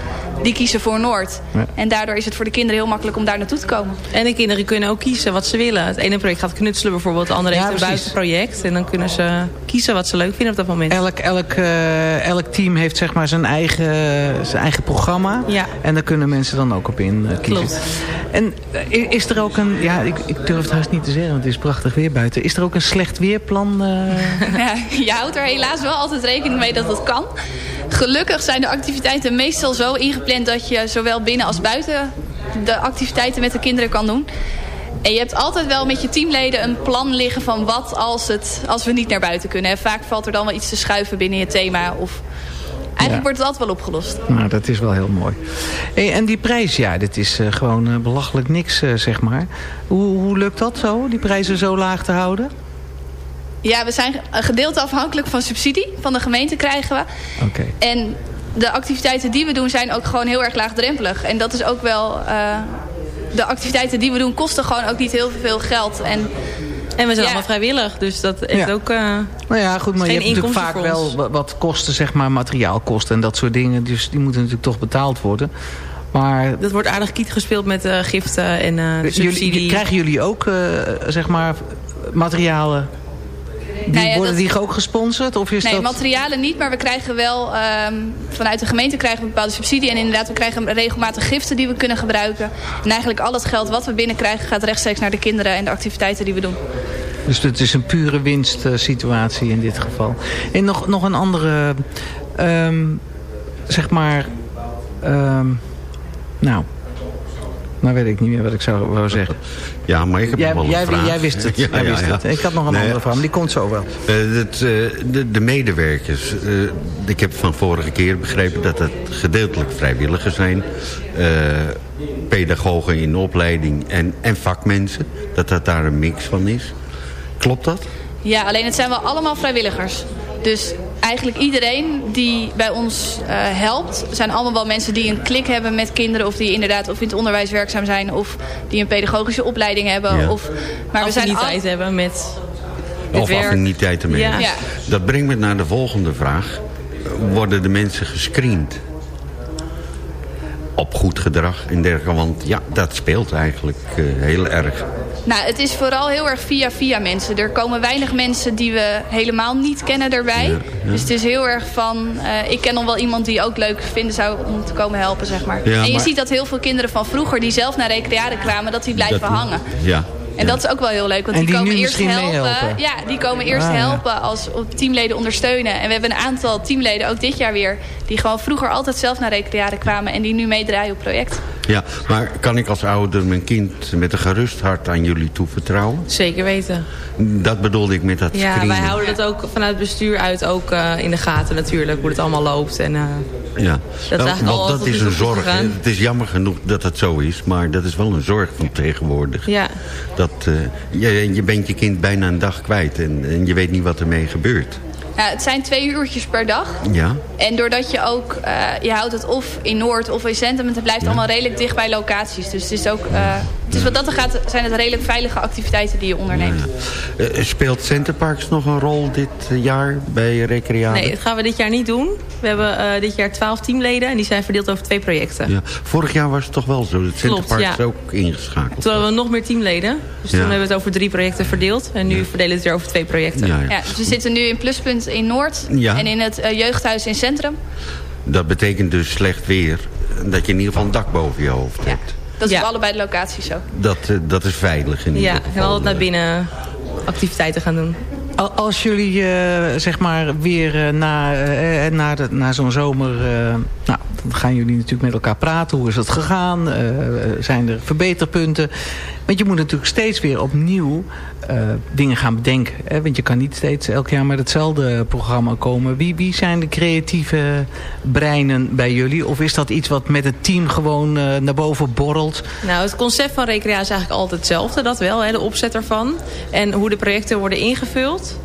die kiezen voor Noord. Ja. En daardoor is het voor de kinderen heel makkelijk om daar naartoe te komen. En de kinderen kunnen ook kiezen wat ze willen. Het ene project gaat knutselen bijvoorbeeld, het andere Ja, heeft een precies. buitenproject. En dan kunnen ze kiezen wat ze leuk vinden op dat moment. Elk, elk, eh, elk team heeft zeg maar zijn eigen, zijn eigen programma. Ja. En daar kunnen mensen dan ook op in eh, kiezen. Klopt. En eh, is er ook een, ja, ik, ik durf het haast niet te zeggen, want het is prachtig weer buiten. Is er ook een slecht weerplan? eh? Ja, je houdt er helaas wel altijd rekening mee dat het kan. Gelukkig zijn de activiteiten meestal zo ingepland dat je zowel binnen als buiten de activiteiten met de kinderen kan doen. En je hebt altijd wel met je teamleden een plan liggen van wat als, het, als we niet naar buiten kunnen. En vaak valt er dan wel iets te schuiven binnen je thema. Of eigenlijk Ja. wordt het altijd wel opgelost. Nou, dat is wel heel mooi. Hey, en die prijs, ja, dit is eh, gewoon eh, belachelijk niks, eh, zeg maar. Hoe, hoe lukt dat zo, die prijzen zo laag te houden? Ja, we zijn een gedeelte afhankelijk van subsidie. Van de gemeente krijgen we. Oké. En de activiteiten die we doen zijn ook gewoon heel erg laagdrempelig. En dat is ook wel... de activiteiten die we doen kosten gewoon ook niet heel veel geld. En, En we zijn Ja. allemaal vrijwillig, dus dat heeft Ja. ook... eh, Nou ja, goed, maar je hebt natuurlijk vaak wel wat kosten, zeg maar, materiaalkosten en dat soort dingen. Dus die moeten natuurlijk toch betaald worden. Maar Dat wordt aardig kiet gespeeld met eh, giften en eh de subsidie. jullie, krijgen jullie ook, eh, zeg maar, materialen? Die, Nou ja, worden dat- die ook gesponsord? Of is nee, dat... materialen niet, maar we krijgen wel... ehm, vanuit de gemeente krijgen we een bepaalde subsidie. En inderdaad, we krijgen regelmatig giften die we kunnen gebruiken. En eigenlijk al het geld wat we binnenkrijgen... gaat rechtstreeks naar de kinderen en de activiteiten die we doen. Dus het is een pure winstsituatie in dit geval. En nog, nog een andere, ehm, zeg maar, ehm, nou, nou weet ik niet meer wat ik zou wou zeggen. Ja, maar ik heb Jij, nog wel een jij, vraag. jij wist het. Ja, jij wist ja. het. Ik had nog een Nee, andere vraag, maar die komt zo wel. Eh, het, eh, de, de medewerkers. eh, ik heb van vorige keer begrepen dat het gedeeltelijk vrijwilligers zijn. eh, pedagogen in opleiding en, en vakmensen. Dat dat daar een mix van is. Klopt dat? Ja, alleen het zijn wel allemaal vrijwilligers. Dus eigenlijk iedereen die bij ons eh, helpt... zijn allemaal wel mensen die een klik hebben met kinderen... of die inderdaad of in het onderwijs werkzaam zijn... of die een pedagogische opleiding hebben. Ja. Of, maar we zijn al... affiniteit hebben met het Of werk. affiniteit ermee. Ja. Ja. Dat brengt me naar de volgende vraag. Worden de mensen gescreend? Op goed gedrag en dergelijke. Want ja, dat speelt eigenlijk eh, heel erg. Nou, het is vooral heel erg via via mensen. Er komen weinig mensen die we helemaal niet kennen erbij. Ja, ja. Dus het is heel erg van... eh, ik ken nog wel iemand die ook leuk vinden zou om te komen helpen, zeg maar. Ja, en je maar- ziet dat heel veel kinderen van vroeger... die zelf naar recreade kwamen, dat die blijven Dat- hangen. Ja. En dat is ook wel heel leuk, want die, die komen eerst helpen. Ja, die komen eerst Ah, helpen als teamleden ondersteunen. En we hebben een aantal teamleden, ook dit jaar weer... die gewoon vroeger altijd zelf naar recreade kwamen... en die nu meedraaien op project. Ja, maar kan ik als ouder mijn kind met een gerust hart aan jullie toevertrouwen? Zeker weten. Dat bedoelde ik met dat Ja, screenen. wij houden dat ook vanuit het bestuur uit ook eh, in de gaten natuurlijk. Hoe het allemaal loopt. En, eh, Ja, is eigenlijk want al dat is een zorg. Het is jammer genoeg dat het zo is, maar dat is wel een zorg van tegenwoordig. ja. Dat, eh, je, je bent je kind bijna een dag kwijt en, en je weet niet wat ermee gebeurt. Ja, het zijn twee uurtjes per dag. Ja. En doordat je ook, eh, je houdt het of in Noord of in Centrum. Het blijft allemaal redelijk dicht bij locaties. Dus het is ook, eh, het is wat dat er gaat, zijn het redelijk veilige activiteiten die je onderneemt. Eh, speelt Centerparks nog een rol dit jaar bij Recreade? Nee, dat gaan we dit jaar niet doen. We hebben eh, dit jaar 12 teamleden en die zijn verdeeld over twee projecten. Ja. Vorig jaar was het toch wel zo. Dat Centerparks ja. ook ingeschakeld. Toen hadden we nog meer teamleden. Dus Ja. toen hebben we het over drie projecten verdeeld. En nu verdelen we het weer over twee projecten. Ja, ja. Ja, dus we zitten nu in Pluspunt in Noord Ja. en in het eh, jeugdhuis in Centrum. Dat betekent dus slecht weer. Dat je in ieder geval een dak boven je hoofd hebt. Dat is op allebei de locaties zo. Dat, eh, dat is veilig in ieder Ja, geval. en altijd naar binnen activiteiten gaan doen. Al- Als jullie eh, zeg maar weer eh, na, eh, na, de- na zo'n zomer... eh, nou, gaan jullie natuurlijk met elkaar praten. Hoe is het gegaan? Eh, zijn er verbeterpunten? Want je moet natuurlijk steeds weer opnieuw eh, dingen gaan bedenken. Hè? Want je kan niet steeds elk jaar met hetzelfde programma komen. Wie, wie zijn de creatieve breinen bij jullie? Of is dat iets wat met het team gewoon eh, naar boven borrelt? Nou, het concept van recreatie is eigenlijk altijd hetzelfde. Dat wel, hè, de opzet ervan. En hoe de projecten worden ingevuld.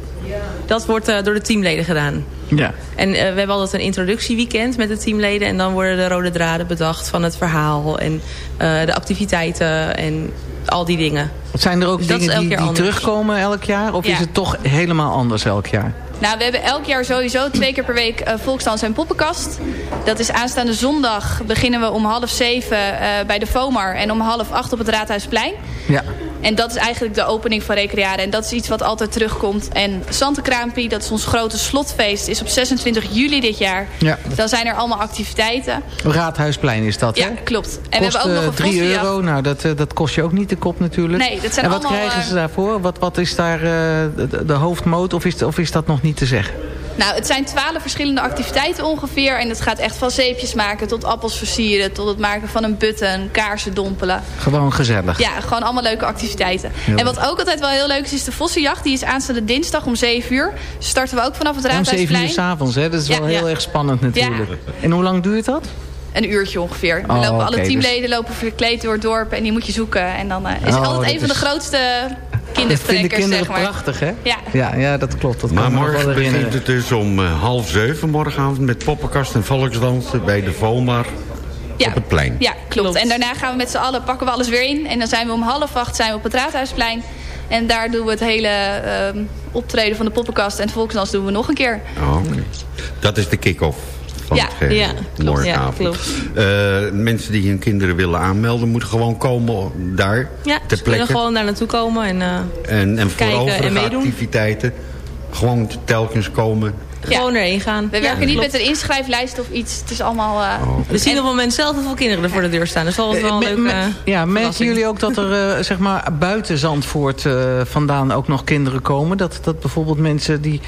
Dat wordt eh, door de teamleden gedaan. Ja. En eh, we hebben altijd een introductieweekend met de teamleden. En dan worden de rode draden bedacht van het verhaal. En eh, de activiteiten en al die dingen. Zijn er ook Dus dingen die, terugkomen elk jaar? Of Ja. is het toch helemaal anders elk jaar? Nou, we hebben elk jaar sowieso twee keer per week eh, volksdans en poppenkast. Dat is aanstaande zondag beginnen we om half zeven eh, bij de FOMAR en om half acht op het Raadhuisplein. Ja. En dat is eigenlijk de opening van Recreade. En dat is iets wat altijd terugkomt. En Santekraampie, dat is ons grote slotfeest, is op 26 juli dit jaar. Ja. Dan zijn er allemaal activiteiten. Raadhuisplein is dat, Ja, hè? klopt. En Kost we hebben ook nog een 3 vossenjacht. euro. Nou, dat, eh, dat kost je ook niet de kop natuurlijk. Nee, dat zijn en wat allemaal, krijgen eh, ze daarvoor? Wat, wat is daar eh, de, de hoofdmoot? Of is, of is dat nog niet te zeggen? Nou, het zijn twaalf verschillende activiteiten ongeveer. En het gaat echt van zeepjes maken tot appels versieren... tot het maken van een button, kaarsen dompelen. Gewoon gezellig. Ja, gewoon allemaal leuke activiteiten. Heel en wat ook altijd wel heel leuk is, is de vossenjacht. Die is aanstaande dinsdag om 7 uur. Starten we ook vanaf het Om 7 Raadhuisplein. uur s'avonds, hè? Dat is wel heel ja. erg spannend natuurlijk. En hoe lang duurt dat? Een uurtje ongeveer. Oh, lopen alle oké, teamleden lopen verkleed door het dorp en die moet je zoeken. En dan eh, is Oh, het altijd een van de is- Dat kindertrekkers, kinderen zeg maar. prachtig, hè? Ja. Ja, ja dat klopt. Dat Maar morgen wel begint het dus om eh, half zeven morgenavond... met poppenkast en volksdansen bij de VOMAR Ja. op het plein. Ja, klopt. En daarna gaan we met z'n allen, pakken we alles weer in. En dan zijn we om half acht zijn we op het Raadhuisplein. En daar doen we het hele ehm, optreden van de poppenkast en het volksdans doen we nog een keer. Oh, oké. Dat is de kick-off van Ja, het, ja, morgenavond. Ja. Eh, mensen die hun kinderen willen aanmelden... moeten gewoon komen daar, Ja, ter ze kunnen plekke. gewoon daar naartoe komen. En, eh, En, en voor en overige activiteiten gewoon telkens komen. Gewoon erheen gaan. We Ja, werken niet klopt. met een inschrijflijst of iets. Het is allemaal... eh, We zien op het moment zelf hoeveel kinderen er voor de deur staan. Dus dat is wel een Eh, leuk... me- me- eh, ja, merken jullie ook dat er eh, zeg maar buiten Zandvoort eh, vandaan ook nog kinderen komen? Dat, dat bijvoorbeeld mensen die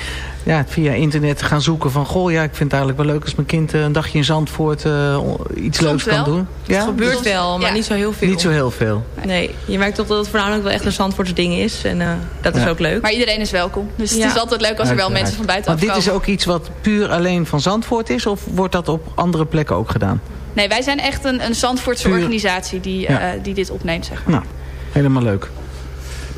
ja, via internet gaan zoeken van... goh, ja, ik vind het eigenlijk wel leuk als mijn kind eh, een dagje in Zandvoort eh, iets leuks kan wel. doen. Het gebeurt Soms- wel, maar ja. niet zo heel veel. Niet zo heel veel. Nee, je merkt toch dat het voornamelijk wel echt een Zandvoorts ding is. En eh, dat is ook leuk. Maar iedereen is welkom. Dus het is altijd leuk als er wel mensen van dit is komen. Ook iets wat puur alleen van Zandvoort is? Of wordt dat op andere plekken ook gedaan? Nee, wij zijn echt een, een Zandvoortse Puur- organisatie die, Ja. eh, die dit opneemt, zeg maar. Nou, helemaal leuk.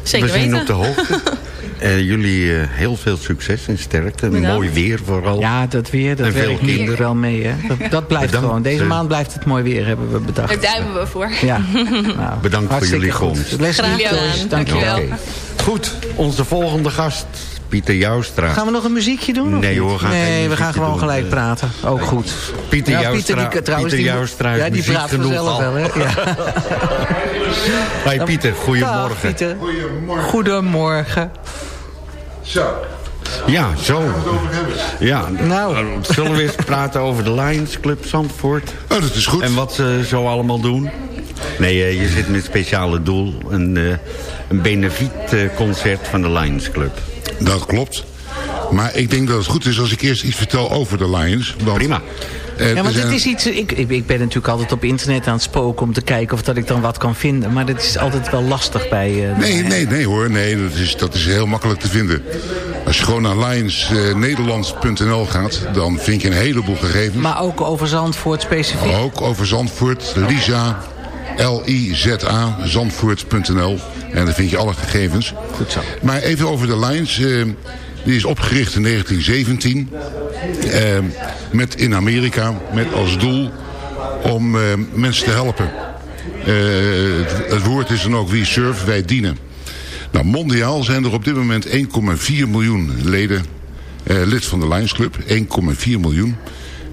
Zeker We zijn weten. op de hoogte. Eh, jullie eh, heel veel succes en sterkte. Bedankt. Mooi weer vooral. Ja, dat weer, dat En veel werkt niet kinderen. wel mee. Hè? Dat, dat blijft Bedankt, gewoon. Deze maand blijft het mooi weer, hebben we bedacht. Daar duimen we voor. Ja, nou, Bedankt voor jullie komst. Graag gedaan. Dankjewel. Oké. Goed, onze volgende gast, Pieter Joustra. Gaan we nog een muziekje doen? of Nee, hoor, we gaan Nee, we gaan gewoon doen. gelijk Eh, praten. Ook goed. Pieter Ja, Joustra, die, trouwens, Pieter ja, die praat genoeg vanzelf al. wel, hè? Ja. Hoi Pieter, Dag, goedemorgen. Pieter. Goedemorgen. Zo. Ja, zo. Ja, Nou. zullen we eens praten over de Lions Club Zandvoort? Oh, dat is goed. En wat ze zo allemaal doen? Nee, eh, je zit met speciale doel. Een, eh een benefietconcert van de Lions Club. Dat klopt. Maar ik denk dat het goed is als ik eerst iets vertel over de Lions. Want, Prima. eh, Ja, want zijn- het is iets... Ik, ik, ik ben natuurlijk altijd op internet aan het spoken om te kijken of dat ik dan wat kan vinden. Maar dat is altijd wel lastig bij... eh, Nee, nee, nee hoor. Nee, dat is, dat is heel makkelijk te vinden. Als je gewoon naar lionsnederland.nl gaat, dan vind je een heleboel gegevens. Maar ook over Zandvoort specifiek. Ook over Zandvoort, Lisa, L-I-Z-A, zandvoort.nl. En daar vind je alle gegevens. Goed zo. Maar even over de Lions. eh, Die is opgericht in 1917. eh, met in Amerika met als doel om eh, mensen te helpen. Het, het woord is dan ook wie serve, wij dienen. Nou, mondiaal zijn er op dit moment 1,4 miljoen leden, lid van de Lions Club. 1,4 miljoen.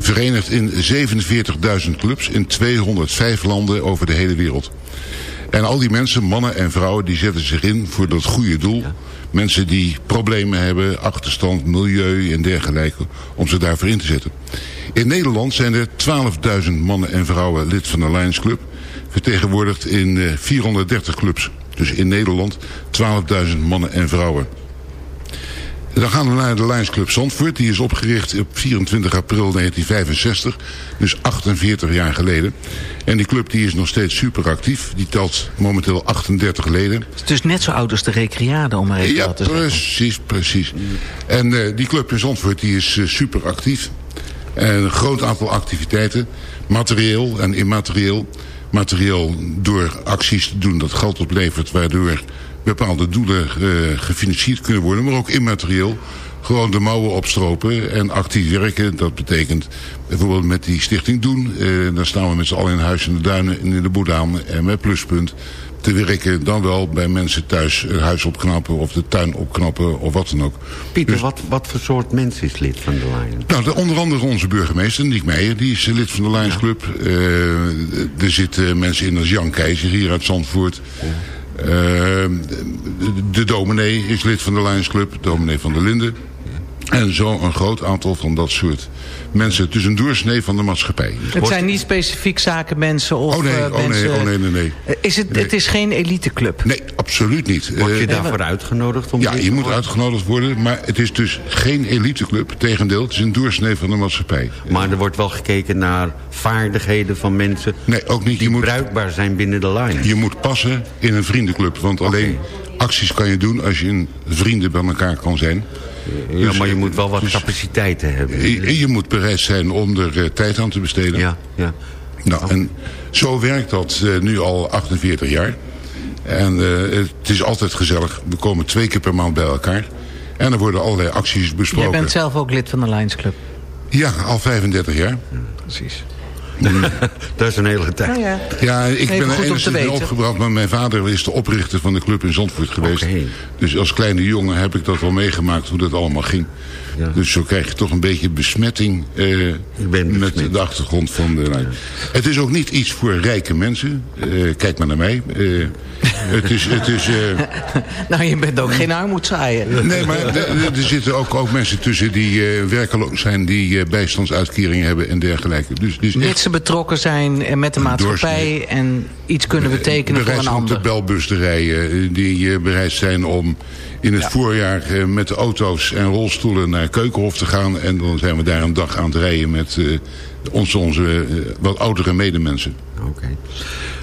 Verenigd in 47.000 clubs in 205 landen over de hele wereld. En al die mensen, mannen en vrouwen, die zetten zich in voor dat goede doel. Mensen die problemen hebben, achterstand, milieu en dergelijke, om ze daarvoor in te zetten. In Nederland zijn er 12.000 mannen en vrouwen lid van de Lions Club. Vertegenwoordigd in eh, 430 clubs. Dus in Nederland 12.000 mannen en vrouwen. Dan gaan we naar de Lions Club Zandvoort. Die is opgericht op 24 april 1965. Dus 48 jaar geleden. En die club die is nog steeds super actief. Die telt momenteel 38 leden. Het is dus net zo oud als de Recreade, om maar even Ja, te zeggen. precies, precies. En eh, die club in Zandvoort die is eh, super actief. En een groot aantal activiteiten. Materieel en immaterieel. Materieel door acties te doen dat geld oplevert. Waardoor bepaalde doelen eh, gefinancierd kunnen worden. Maar ook immaterieel. Gewoon de mouwen opstropen en actief werken. Dat betekent bijvoorbeeld met die stichting Doen. eh, dan staan we met z'n allen in huis in de duinen en in de Boedaan. En met pluspunt te werken. Dan wel bij mensen thuis het huis opknappen of de tuin opknappen of wat dan ook. Pieter, Dus- wat, wat voor soort mens is lid van de Lions? nou, de, onder andere onze burgemeester, Niek Meijer, die is lid van de Lions Club. Eh, er zitten mensen in als Jan Keizer hier uit Zandvoort. De, de dominee is lid van de Lions Club, dominee van der Linden. En zo een groot aantal van dat soort mensen. Het is een doorsnee van de maatschappij. Het zijn niet specifiek zakenmensen of Oh nee, eh, oh nee, mensen... oh nee, nee, nee. Eh, Is het, het is geen eliteclub? Nee, absoluut niet. Word je Eh, daarvoor uitgenodigd? Om Ja, je moet uitgenodigd worden, maar het is dus geen eliteclub. Tegendeel, het is een doorsnee van de maatschappij. Maar er wordt wel gekeken naar vaardigheden van mensen... Nee, ook niet. die bruikbaar zijn binnen de Lions. Je moet passen in een vriendenclub. Want alleen acties kan je doen als je een vrienden bij elkaar kan zijn. Ja, Dus, maar je eh, moet wel wat dus capaciteiten hebben. je, je moet bereid zijn om er eh, tijd aan te besteden. Ja, ja. Nou, en zo werkt dat eh, nu al 48 jaar. En eh, het is altijd gezellig. We komen twee keer per maand bij elkaar. En er worden allerlei acties Jij besproken. bent zelf ook lid van de Lions Club. Ja, al 35 jaar. Precies. dat is een hele tijd. Nou ja. Ja, ik Even ben goed er enigszins opgebracht, maar mijn vader is de oprichter van de club in Zandvoort geweest. Dus als kleine jongen heb ik dat wel meegemaakt hoe dat allemaal ging. Dus zo krijg je toch een beetje besmetting eh, met de achtergrond van de... Het is ook niet iets voor rijke mensen. Eh, kijk maar naar mij. Eh, het is... Het is eh, Nou, je bent ook geen armoedzaaier. Nee, maar er, zitten ook, ook mensen tussen die eh, werkeloos zijn, die eh, bijstandsuitkeringen hebben en dergelijke. Dus, dus echt ze betrokken zijn met de maatschappij en iets kunnen betekenen voor een ander. de belbus te rijden. Die bereid zijn om in het voorjaar met de auto's en rolstoelen naar Keukenhof te gaan. En dan zijn we daar een dag aan het rijden met onze, onze eh, wat oudere medemensen. Oké.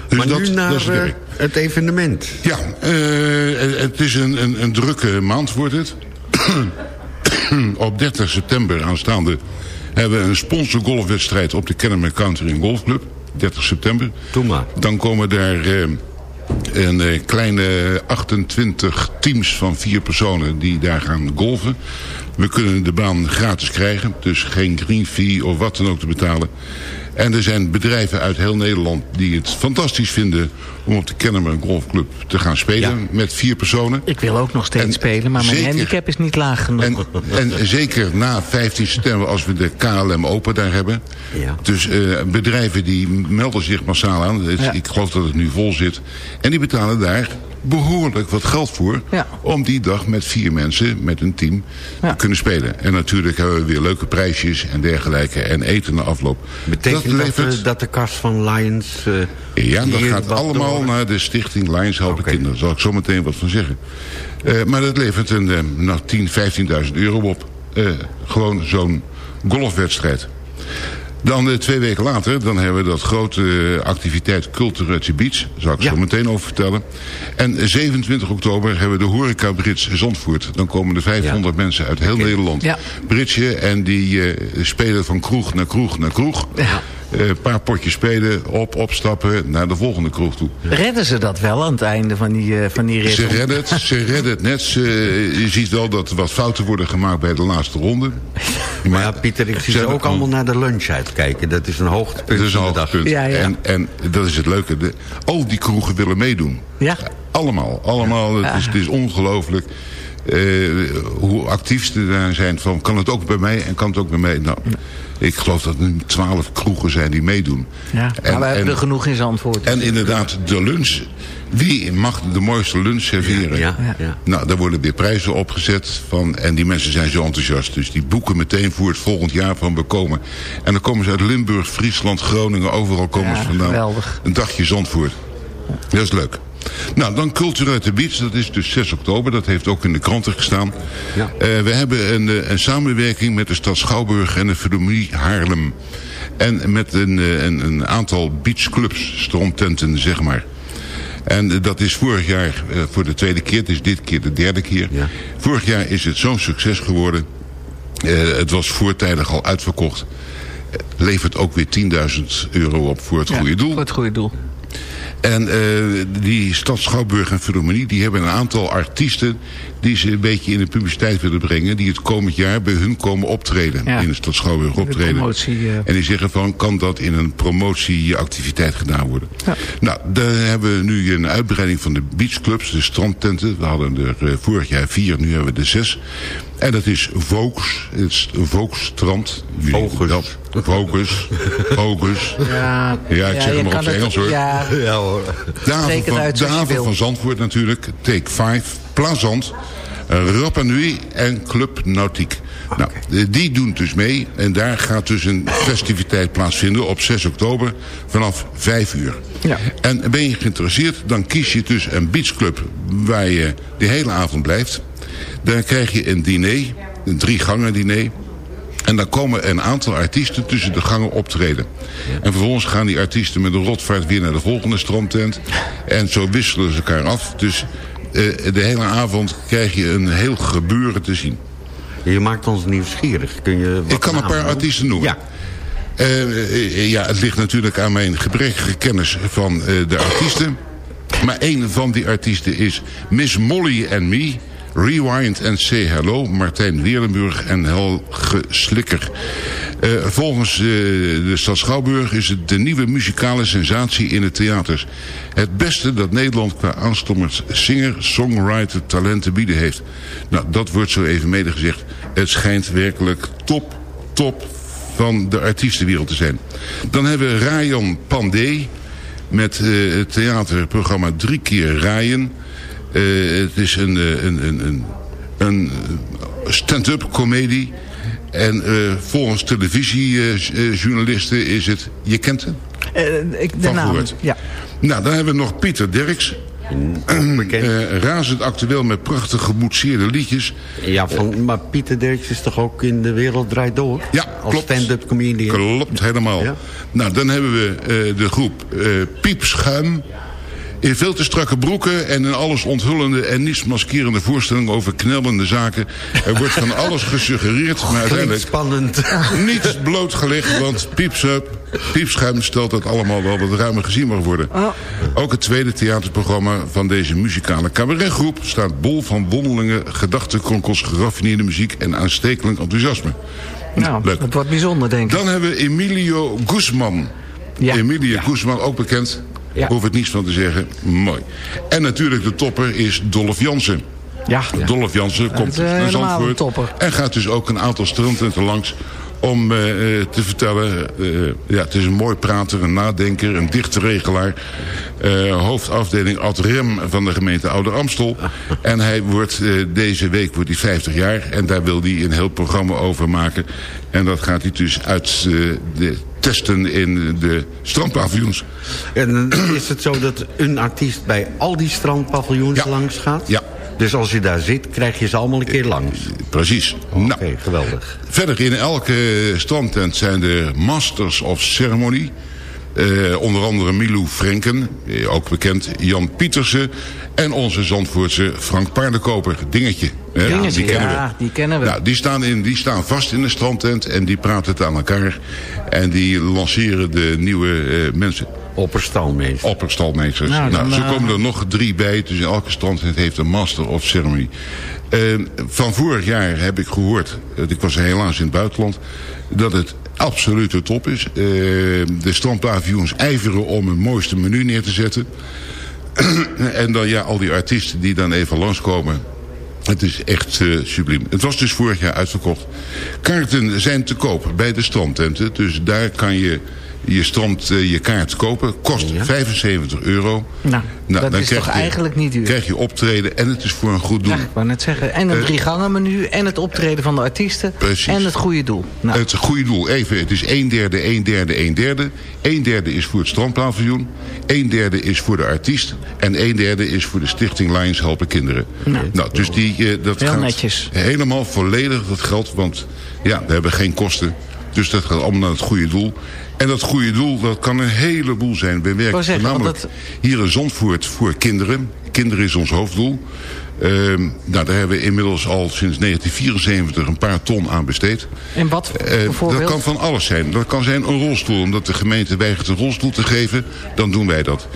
Dus maar dat, nu naar dat is het eh, het evenement. Ja, eh, het is een, een, een drukke maand wordt het. op 30 september aanstaande hebben we een sponsorgolfwedstrijd op de Kennemer Country Golfclub. 30 september. Doe maar. Dan komen daar een kleine 28 teams van vier personen die daar gaan golven. We kunnen de baan gratis krijgen, dus geen green fee of wat dan ook te betalen. En er zijn bedrijven uit heel Nederland die het fantastisch vinden om op de Kennemer Golfclub te gaan spelen met vier personen. Ik wil ook nog steeds spelen, maar mijn zeker- handicap is niet laag genoeg. En, en zeker na 15 september als we de KLM Open daar hebben. Dus eh, bedrijven die melden zich massaal aan. Dus Ja. Ik geloof dat het nu vol zit. En die betalen daar behoorlijk wat geld voor. Om die dag met vier mensen, met een team, te kunnen spelen. En natuurlijk hebben we weer leuke prijsjes en dergelijke. En eten na afloop. Betekent dat, eh, dat de kast van Lions... eh, Ja, dat gaat allemaal door- naar de stichting Lions Helpen Kinderen. Daar zal ik zo meteen wat van zeggen. Eh, maar dat levert een eh, nou, 10.000, 15.000 euro op. Eh, gewoon zo'n golfwedstrijd. Dan eh, twee weken later, dan hebben we dat grote eh, activiteit Culturetje Beach. Daar zal ik zo meteen over vertellen. En 27 oktober hebben we de Horeca Brits Zandvoort. Dan komen er 500 mensen uit heel Nederland. Ja. Britsje en die eh, spelen van kroeg naar kroeg naar kroeg. eh, een paar potjes spelen, op, opstappen, naar de volgende kroeg toe. Redden ze dat wel aan het einde van die, eh, van die rit? Ze redden het, ze redden het net. Ze, je ziet wel dat er wat fouten worden gemaakt bij de laatste ronde. Maar ja, Pieter, ik zie ze ook allemaal naar de lunch uitkijken. Dat is een hoogtepunt Dat is een van de dag. hoogtepunt. Ja, ja. En, en dat is het leuke. De, al die kroegen willen meedoen. Ja. Allemaal. Allemaal. Het, is, het is ongelooflijk. Eh, hoe actief ze daar zijn van kan het ook bij mij en kan het ook bij mij. Nou, ik geloof dat er nu twaalf kroegen zijn die meedoen. Ja, maar En- we hebben en- er genoeg in Zandvoort. En inderdaad, de lunch. Wie mag de mooiste lunch serveren? Ja, ja. Nou, daar worden weer prijzen opgezet. Van, en die mensen zijn zo enthousiast. Dus die boeken meteen voor het volgend jaar van we komen. En dan komen ze uit Limburg, Friesland, Groningen. Overal komen Ja, ze vandaan. geweldig. Een dagje Zandvoort. Dat is leuk. Nou, dan Cultuur uit de Beach. Dat is dus 6 oktober. Dat heeft ook in de kranten gestaan. Ja. Eh, we hebben een, eh, een samenwerking met de stad Schouwburg en de Philharmonie Haarlem. En met een, eh, een, een aantal beachclubs, stroomtenten zeg maar. En dat is vorig jaar voor de tweede keer. Het is dit keer de derde keer. Vorig jaar is het zo'n succes geworden. Het was voortijdig al uitverkocht. Levert ook weer 10.000 euro op voor het goede doel. Voor het goede doel. En eh, die stad Schouwburg en Philharmonie... die hebben een aantal artiesten... die ze een beetje in de publiciteit willen brengen... die het komend jaar bij hun komen optreden. Ja. In de stad Schouwburg De optreden. promotie, eh. En die zeggen van... kan dat in een promotieactiviteit gedaan worden? Nou, daar hebben we nu een uitbreiding van de beachclubs... de strandtenten. We hadden er eh, vorig jaar vier, nu hebben we er zes. En dat is Voogs. Het is Voogstrand. Vogus. Vogus. Vogus. Ja, Ja, ik zeg je hem maar op zijn het- Engels hoor. Ja, Ja hoor. De haven, van, uit de haven van Zandvoort natuurlijk. Take 5, Plazant, Rapa Nui en Club Nautiek. Nou, die doen dus mee. En daar gaat dus een festiviteit plaatsvinden op 6 oktober vanaf 5 uur. Ja. En ben je geïnteresseerd, dan kies je dus een beachclub waar je de hele avond blijft. Dan krijg je een diner, een drie gangen diner. En dan komen een aantal artiesten tussen de gangen optreden. En vervolgens gaan die artiesten met een rotvaart weer naar de volgende strandtent. En zo wisselen ze elkaar af. Dus eh, de hele avond krijg je een heel gebeuren te zien. Je maakt ons nieuwsgierig. Kun je wat Ik kan een paar artiesten noemen. Ja. Eh, eh, ja, het ligt natuurlijk aan mijn gebrekkige kennis van de artiesten. Maar een van die artiesten is Miss Molly and Me. Rewind and Say Hello, Martijn Weerlenburg en Helge Slikker. Eh, volgens eh, de stad Schouwburg is het de nieuwe muzikale sensatie in het theaters. Het beste dat Nederland qua aanstommers zinger, songwriter, talent te bieden heeft. Nou, dat wordt zo even mede gezegd. Het schijnt werkelijk top, top van de artiestenwereld te zijn. Dan hebben we Rayan Pandey met eh, het theaterprogramma Drie keer Ryan. Eh, het is een, eh, een, een, een, een stand-up comedie. En eh, volgens televisiejournalisten is het... Je kent hem? Eh, ik, de Van naam. gehoord. Ja. Nou, dan hebben we nog Pieter Derks. Eh, razend actueel met prachtig gemoetseerde liedjes. Ja, van, maar Pieter Derks is toch ook in de wereld draait door? Ja, Als klopt. stand-up comedian. Klopt, helemaal. Ja. Nou, dan hebben we eh, de groep eh Piepschuim. In veel te strakke broeken en een alles onthullende en niets maskerende voorstelling over knellende zaken. Er wordt van alles gesuggereerd, maar uiteindelijk spannend. niets blootgelegd, want Piepsup, Piepschuim stelt dat allemaal wel wat ruimer gezien mag worden. Ook het tweede theaterprogramma van deze muzikale cabaretgroep staat bol van wonderlinge gedachtenkronkels, geraffineerde muziek en aanstekelijk enthousiasme. Nou, Leuk. het wordt bijzonder, denk ik. Dan hebben we Emilio Guzman. Emilio Guzman, ook bekend. Hoef ik niets van te zeggen. Mooi. En natuurlijk de topper is Dolph Jansen. Ja. Dolph Jansen komt naar Zandvoort. topper. En gaat dus ook een aantal strandtenten langs om eh, eh, te vertellen... eh, ja, het is een mooi prater, een nadenker, een dichtregelaar... hoofdafdeling ad rem van de gemeente Ouder Amstel. En hij wordt, deze week wordt hij 50 jaar... en daar wil hij een heel programma over maken. En dat gaat hij dus uit de testen in de strandpaviljoens. En dan is het zo dat een artiest bij al die strandpaviljoens langs gaat? Ja. Dus als je daar zit, krijg je ze allemaal een keer langs? Precies. Oké, Nou. geweldig. Verder in elke strandtent zijn er Masters of Ceremony. Eh, onder andere Milou Frenken, eh, ook bekend, Jan Pietersen... en onze Zandvoortse Frank Paardenkoper, Dingetje. hè, Dingetje, die kennen ja, we. die kennen we. Nou, die, staan in, die staan vast in de strandtent en die praten het aan elkaar. En die lanceren de nieuwe eh, mensen. Opperstalmeesters. Opperstalmeesters. Nou, Nou, zo komen er nog drie bij. Dus elke strandtent heeft een master of ceremony. Van vorig jaar heb ik gehoord, eh, ik was helaas in het buitenland... dat het absoluut de top is. Eh, de strandpaviljoens ijveren om een mooiste menu neer te zetten. en dan ja, al die artiesten die dan even langskomen... Het is echt eh, subliem. Het was dus vorig jaar uitverkocht. Kaarten zijn te koop bij de strandtenten. Dus daar kan je je strand, eh, je kaart kopen. Kost 75 euro. Nou, dat dan is krijg toch je- eigenlijk niet duur? krijg je optreden en het is voor een goed doel. Ja, ik wou net zeggen. En een Eh, drie gangen menu en het optreden van de artiesten. Precies. En het goede doel. Nou, Het goede doel, even, het is een derde, een derde, een derde. Een derde is voor het strandpaviljoen. Een derde is voor de artiest. En een derde is voor de stichting Lions Helpen Kinderen. Nou, dus die, eh, dat Heel gaat netjes. helemaal volledig dat geld. Want ja, we hebben geen kosten. Dus dat gaat allemaal naar het goede doel. En dat goede doel, dat kan een heleboel zijn. We werken zeggen, voornamelijk want hier in Zandvoort voor kinderen. Kinderen is ons hoofddoel. Ehm, nou, daar hebben we inmiddels al sinds 1974 een paar ton aan besteed. en wat Eh, dat kan van alles zijn. Dat kan zijn een rolstoel. Omdat de gemeente weigert een rolstoel te geven, dan doen wij dat.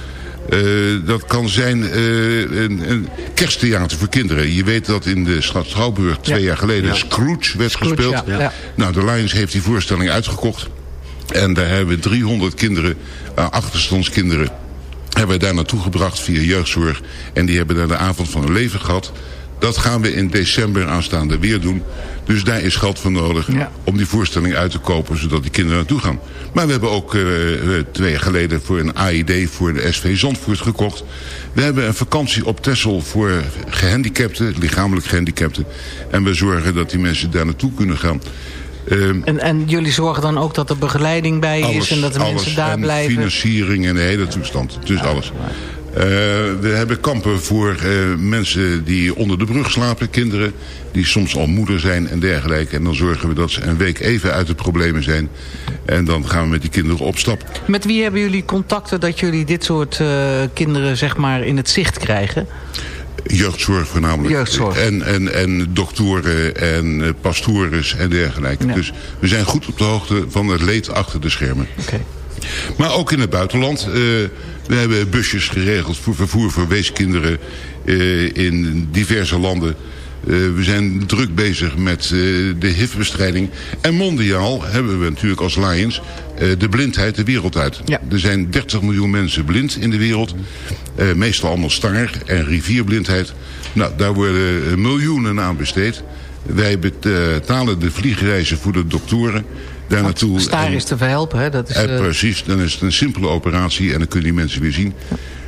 Eh, dat kan zijn eh, een, een kersttheater voor kinderen. Je weet dat in de stad Schouwburg twee jaar geleden Ja. Scrooge werd Scrooge, gespeeld. ja. Nou, de Lions heeft die voorstelling uitgekocht. En daar hebben we 300 kinderen, eh, achterstandskinderen, hebben we daar naartoe gebracht via jeugdzorg. En die hebben daar de avond van hun leven gehad. Dat gaan we in december aanstaande weer doen. Dus daar is geld voor nodig om die voorstelling uit te kopen, zodat die kinderen naartoe gaan. Maar we hebben ook eh, eh, twee jaar geleden voor een AID voor de SV Zandvoort gekocht. We hebben een vakantie op Texel voor gehandicapten, lichamelijk gehandicapten. En we zorgen dat die mensen daar naartoe kunnen gaan. Ehm, En, en jullie zorgen dan ook dat er begeleiding bij is en dat de mensen daar en blijven? financiering en de hele toestand. Dus alles. Eh, we hebben kampen voor eh, mensen die onder de brug slapen. Kinderen die soms al moeder zijn en dergelijke. En dan zorgen we dat ze een week even uit de problemen zijn. En dan gaan we met die kinderen op stap. Met wie hebben jullie contacten dat jullie dit soort eh, kinderen zeg maar in het zicht krijgen? Jeugdzorg voornamelijk. Jeugdzorg. En, en, en doktoren en pastores en dergelijke. Ja. Dus we zijn goed op de hoogte van het leed achter de schermen. Maar ook in het buitenland. eh, we hebben busjes geregeld voor vervoer voor weeskinderen eh, in diverse landen. Eh, we zijn druk bezig met de HIV-bestrijding. En mondiaal hebben we natuurlijk als Lions de blindheid de wereld uit. Er zijn 30 miljoen mensen blind in de wereld. Meestal allemaal staar en rivierblindheid. Nou, daar worden miljoenen aan besteed. Wij betalen de vliegreizen voor de doktoren daar naartoe. Staar En- is te verhelpen, hè? Dat is, eh, eh, precies, dan is het een simpele operatie en dan kunnen die mensen weer zien.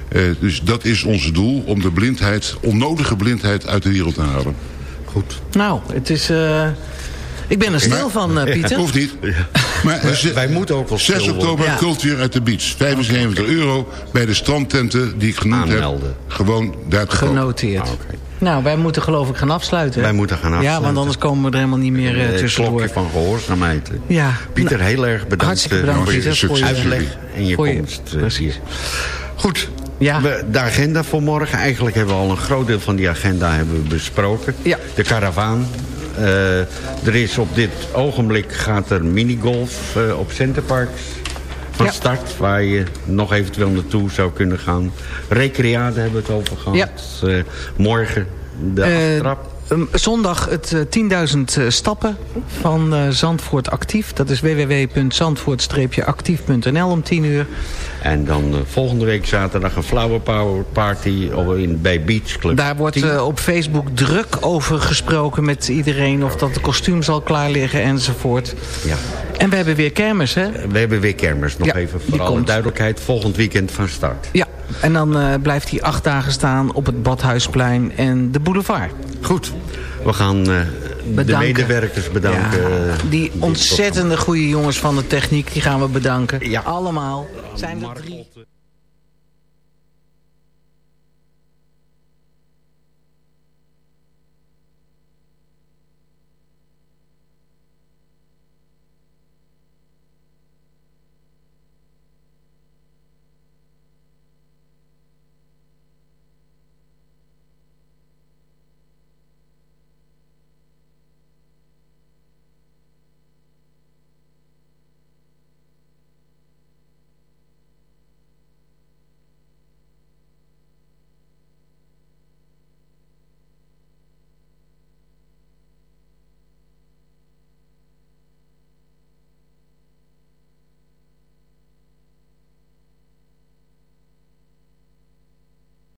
Eh, dus dat is ons doel, om de blindheid, onnodige blindheid uit de wereld te halen. Goed. Nou, het is... eh, ik ben er stil van, eh, Pieter. Hoeft niet. Maar wij moeten ook wel 6 stil oktober. Ja. Cultuur uit de Beach. 75 euro bij de strandtenten die ik genoemd Aanmelden. heb. Gewoon daar te. Genoteerd. Nou, wij moeten geloof ik gaan afsluiten. Wij moeten gaan Ja, afsluiten. want anders komen we er helemaal niet meer eh Het tussendoor. klokje van gehoorzaamheid. Ja. Pieter, Nou, heel erg bedankt, hartstikke eh, bedankt, voor je Pieter, voor je- uitleg en je komst eh, hier. Goed, we, de agenda voor morgen. Eigenlijk hebben we al een groot deel van die agenda hebben we besproken. Ja. De karavaan. Eh, er is op dit ogenblik gaat er minigolf eh, op Centerparks van Ja. start. Waar je nog eventueel naartoe zou kunnen gaan. Recreade hebben we het over gehad. Ja. Eh, morgen de Eh, aftrap. Um, zondag het eh, 10.000 eh, stappen van eh, Zandvoort Actief. Dat is www.zandvoort-actief.nl om 10 uur. En dan eh, volgende week zaterdag een flower power party in, bij Beach Club. Daar wordt 10. eh, op Facebook druk over gesproken met iedereen. Of dat de kostuum zal klaar liggen enzovoort. Ja. En we hebben weer kermis, hè? We hebben weer kermis. Nog Ja, even voor alle duidelijkheid. Volgend weekend van start. Ja, en dan eh, blijft hij acht dagen staan op het Badhuisplein en de boulevard. Goed. We gaan eh, de medewerkers bedanken. Ja, eh, die ontzettende goede jongens van de techniek, die gaan we bedanken. Allemaal. Zijn er drie.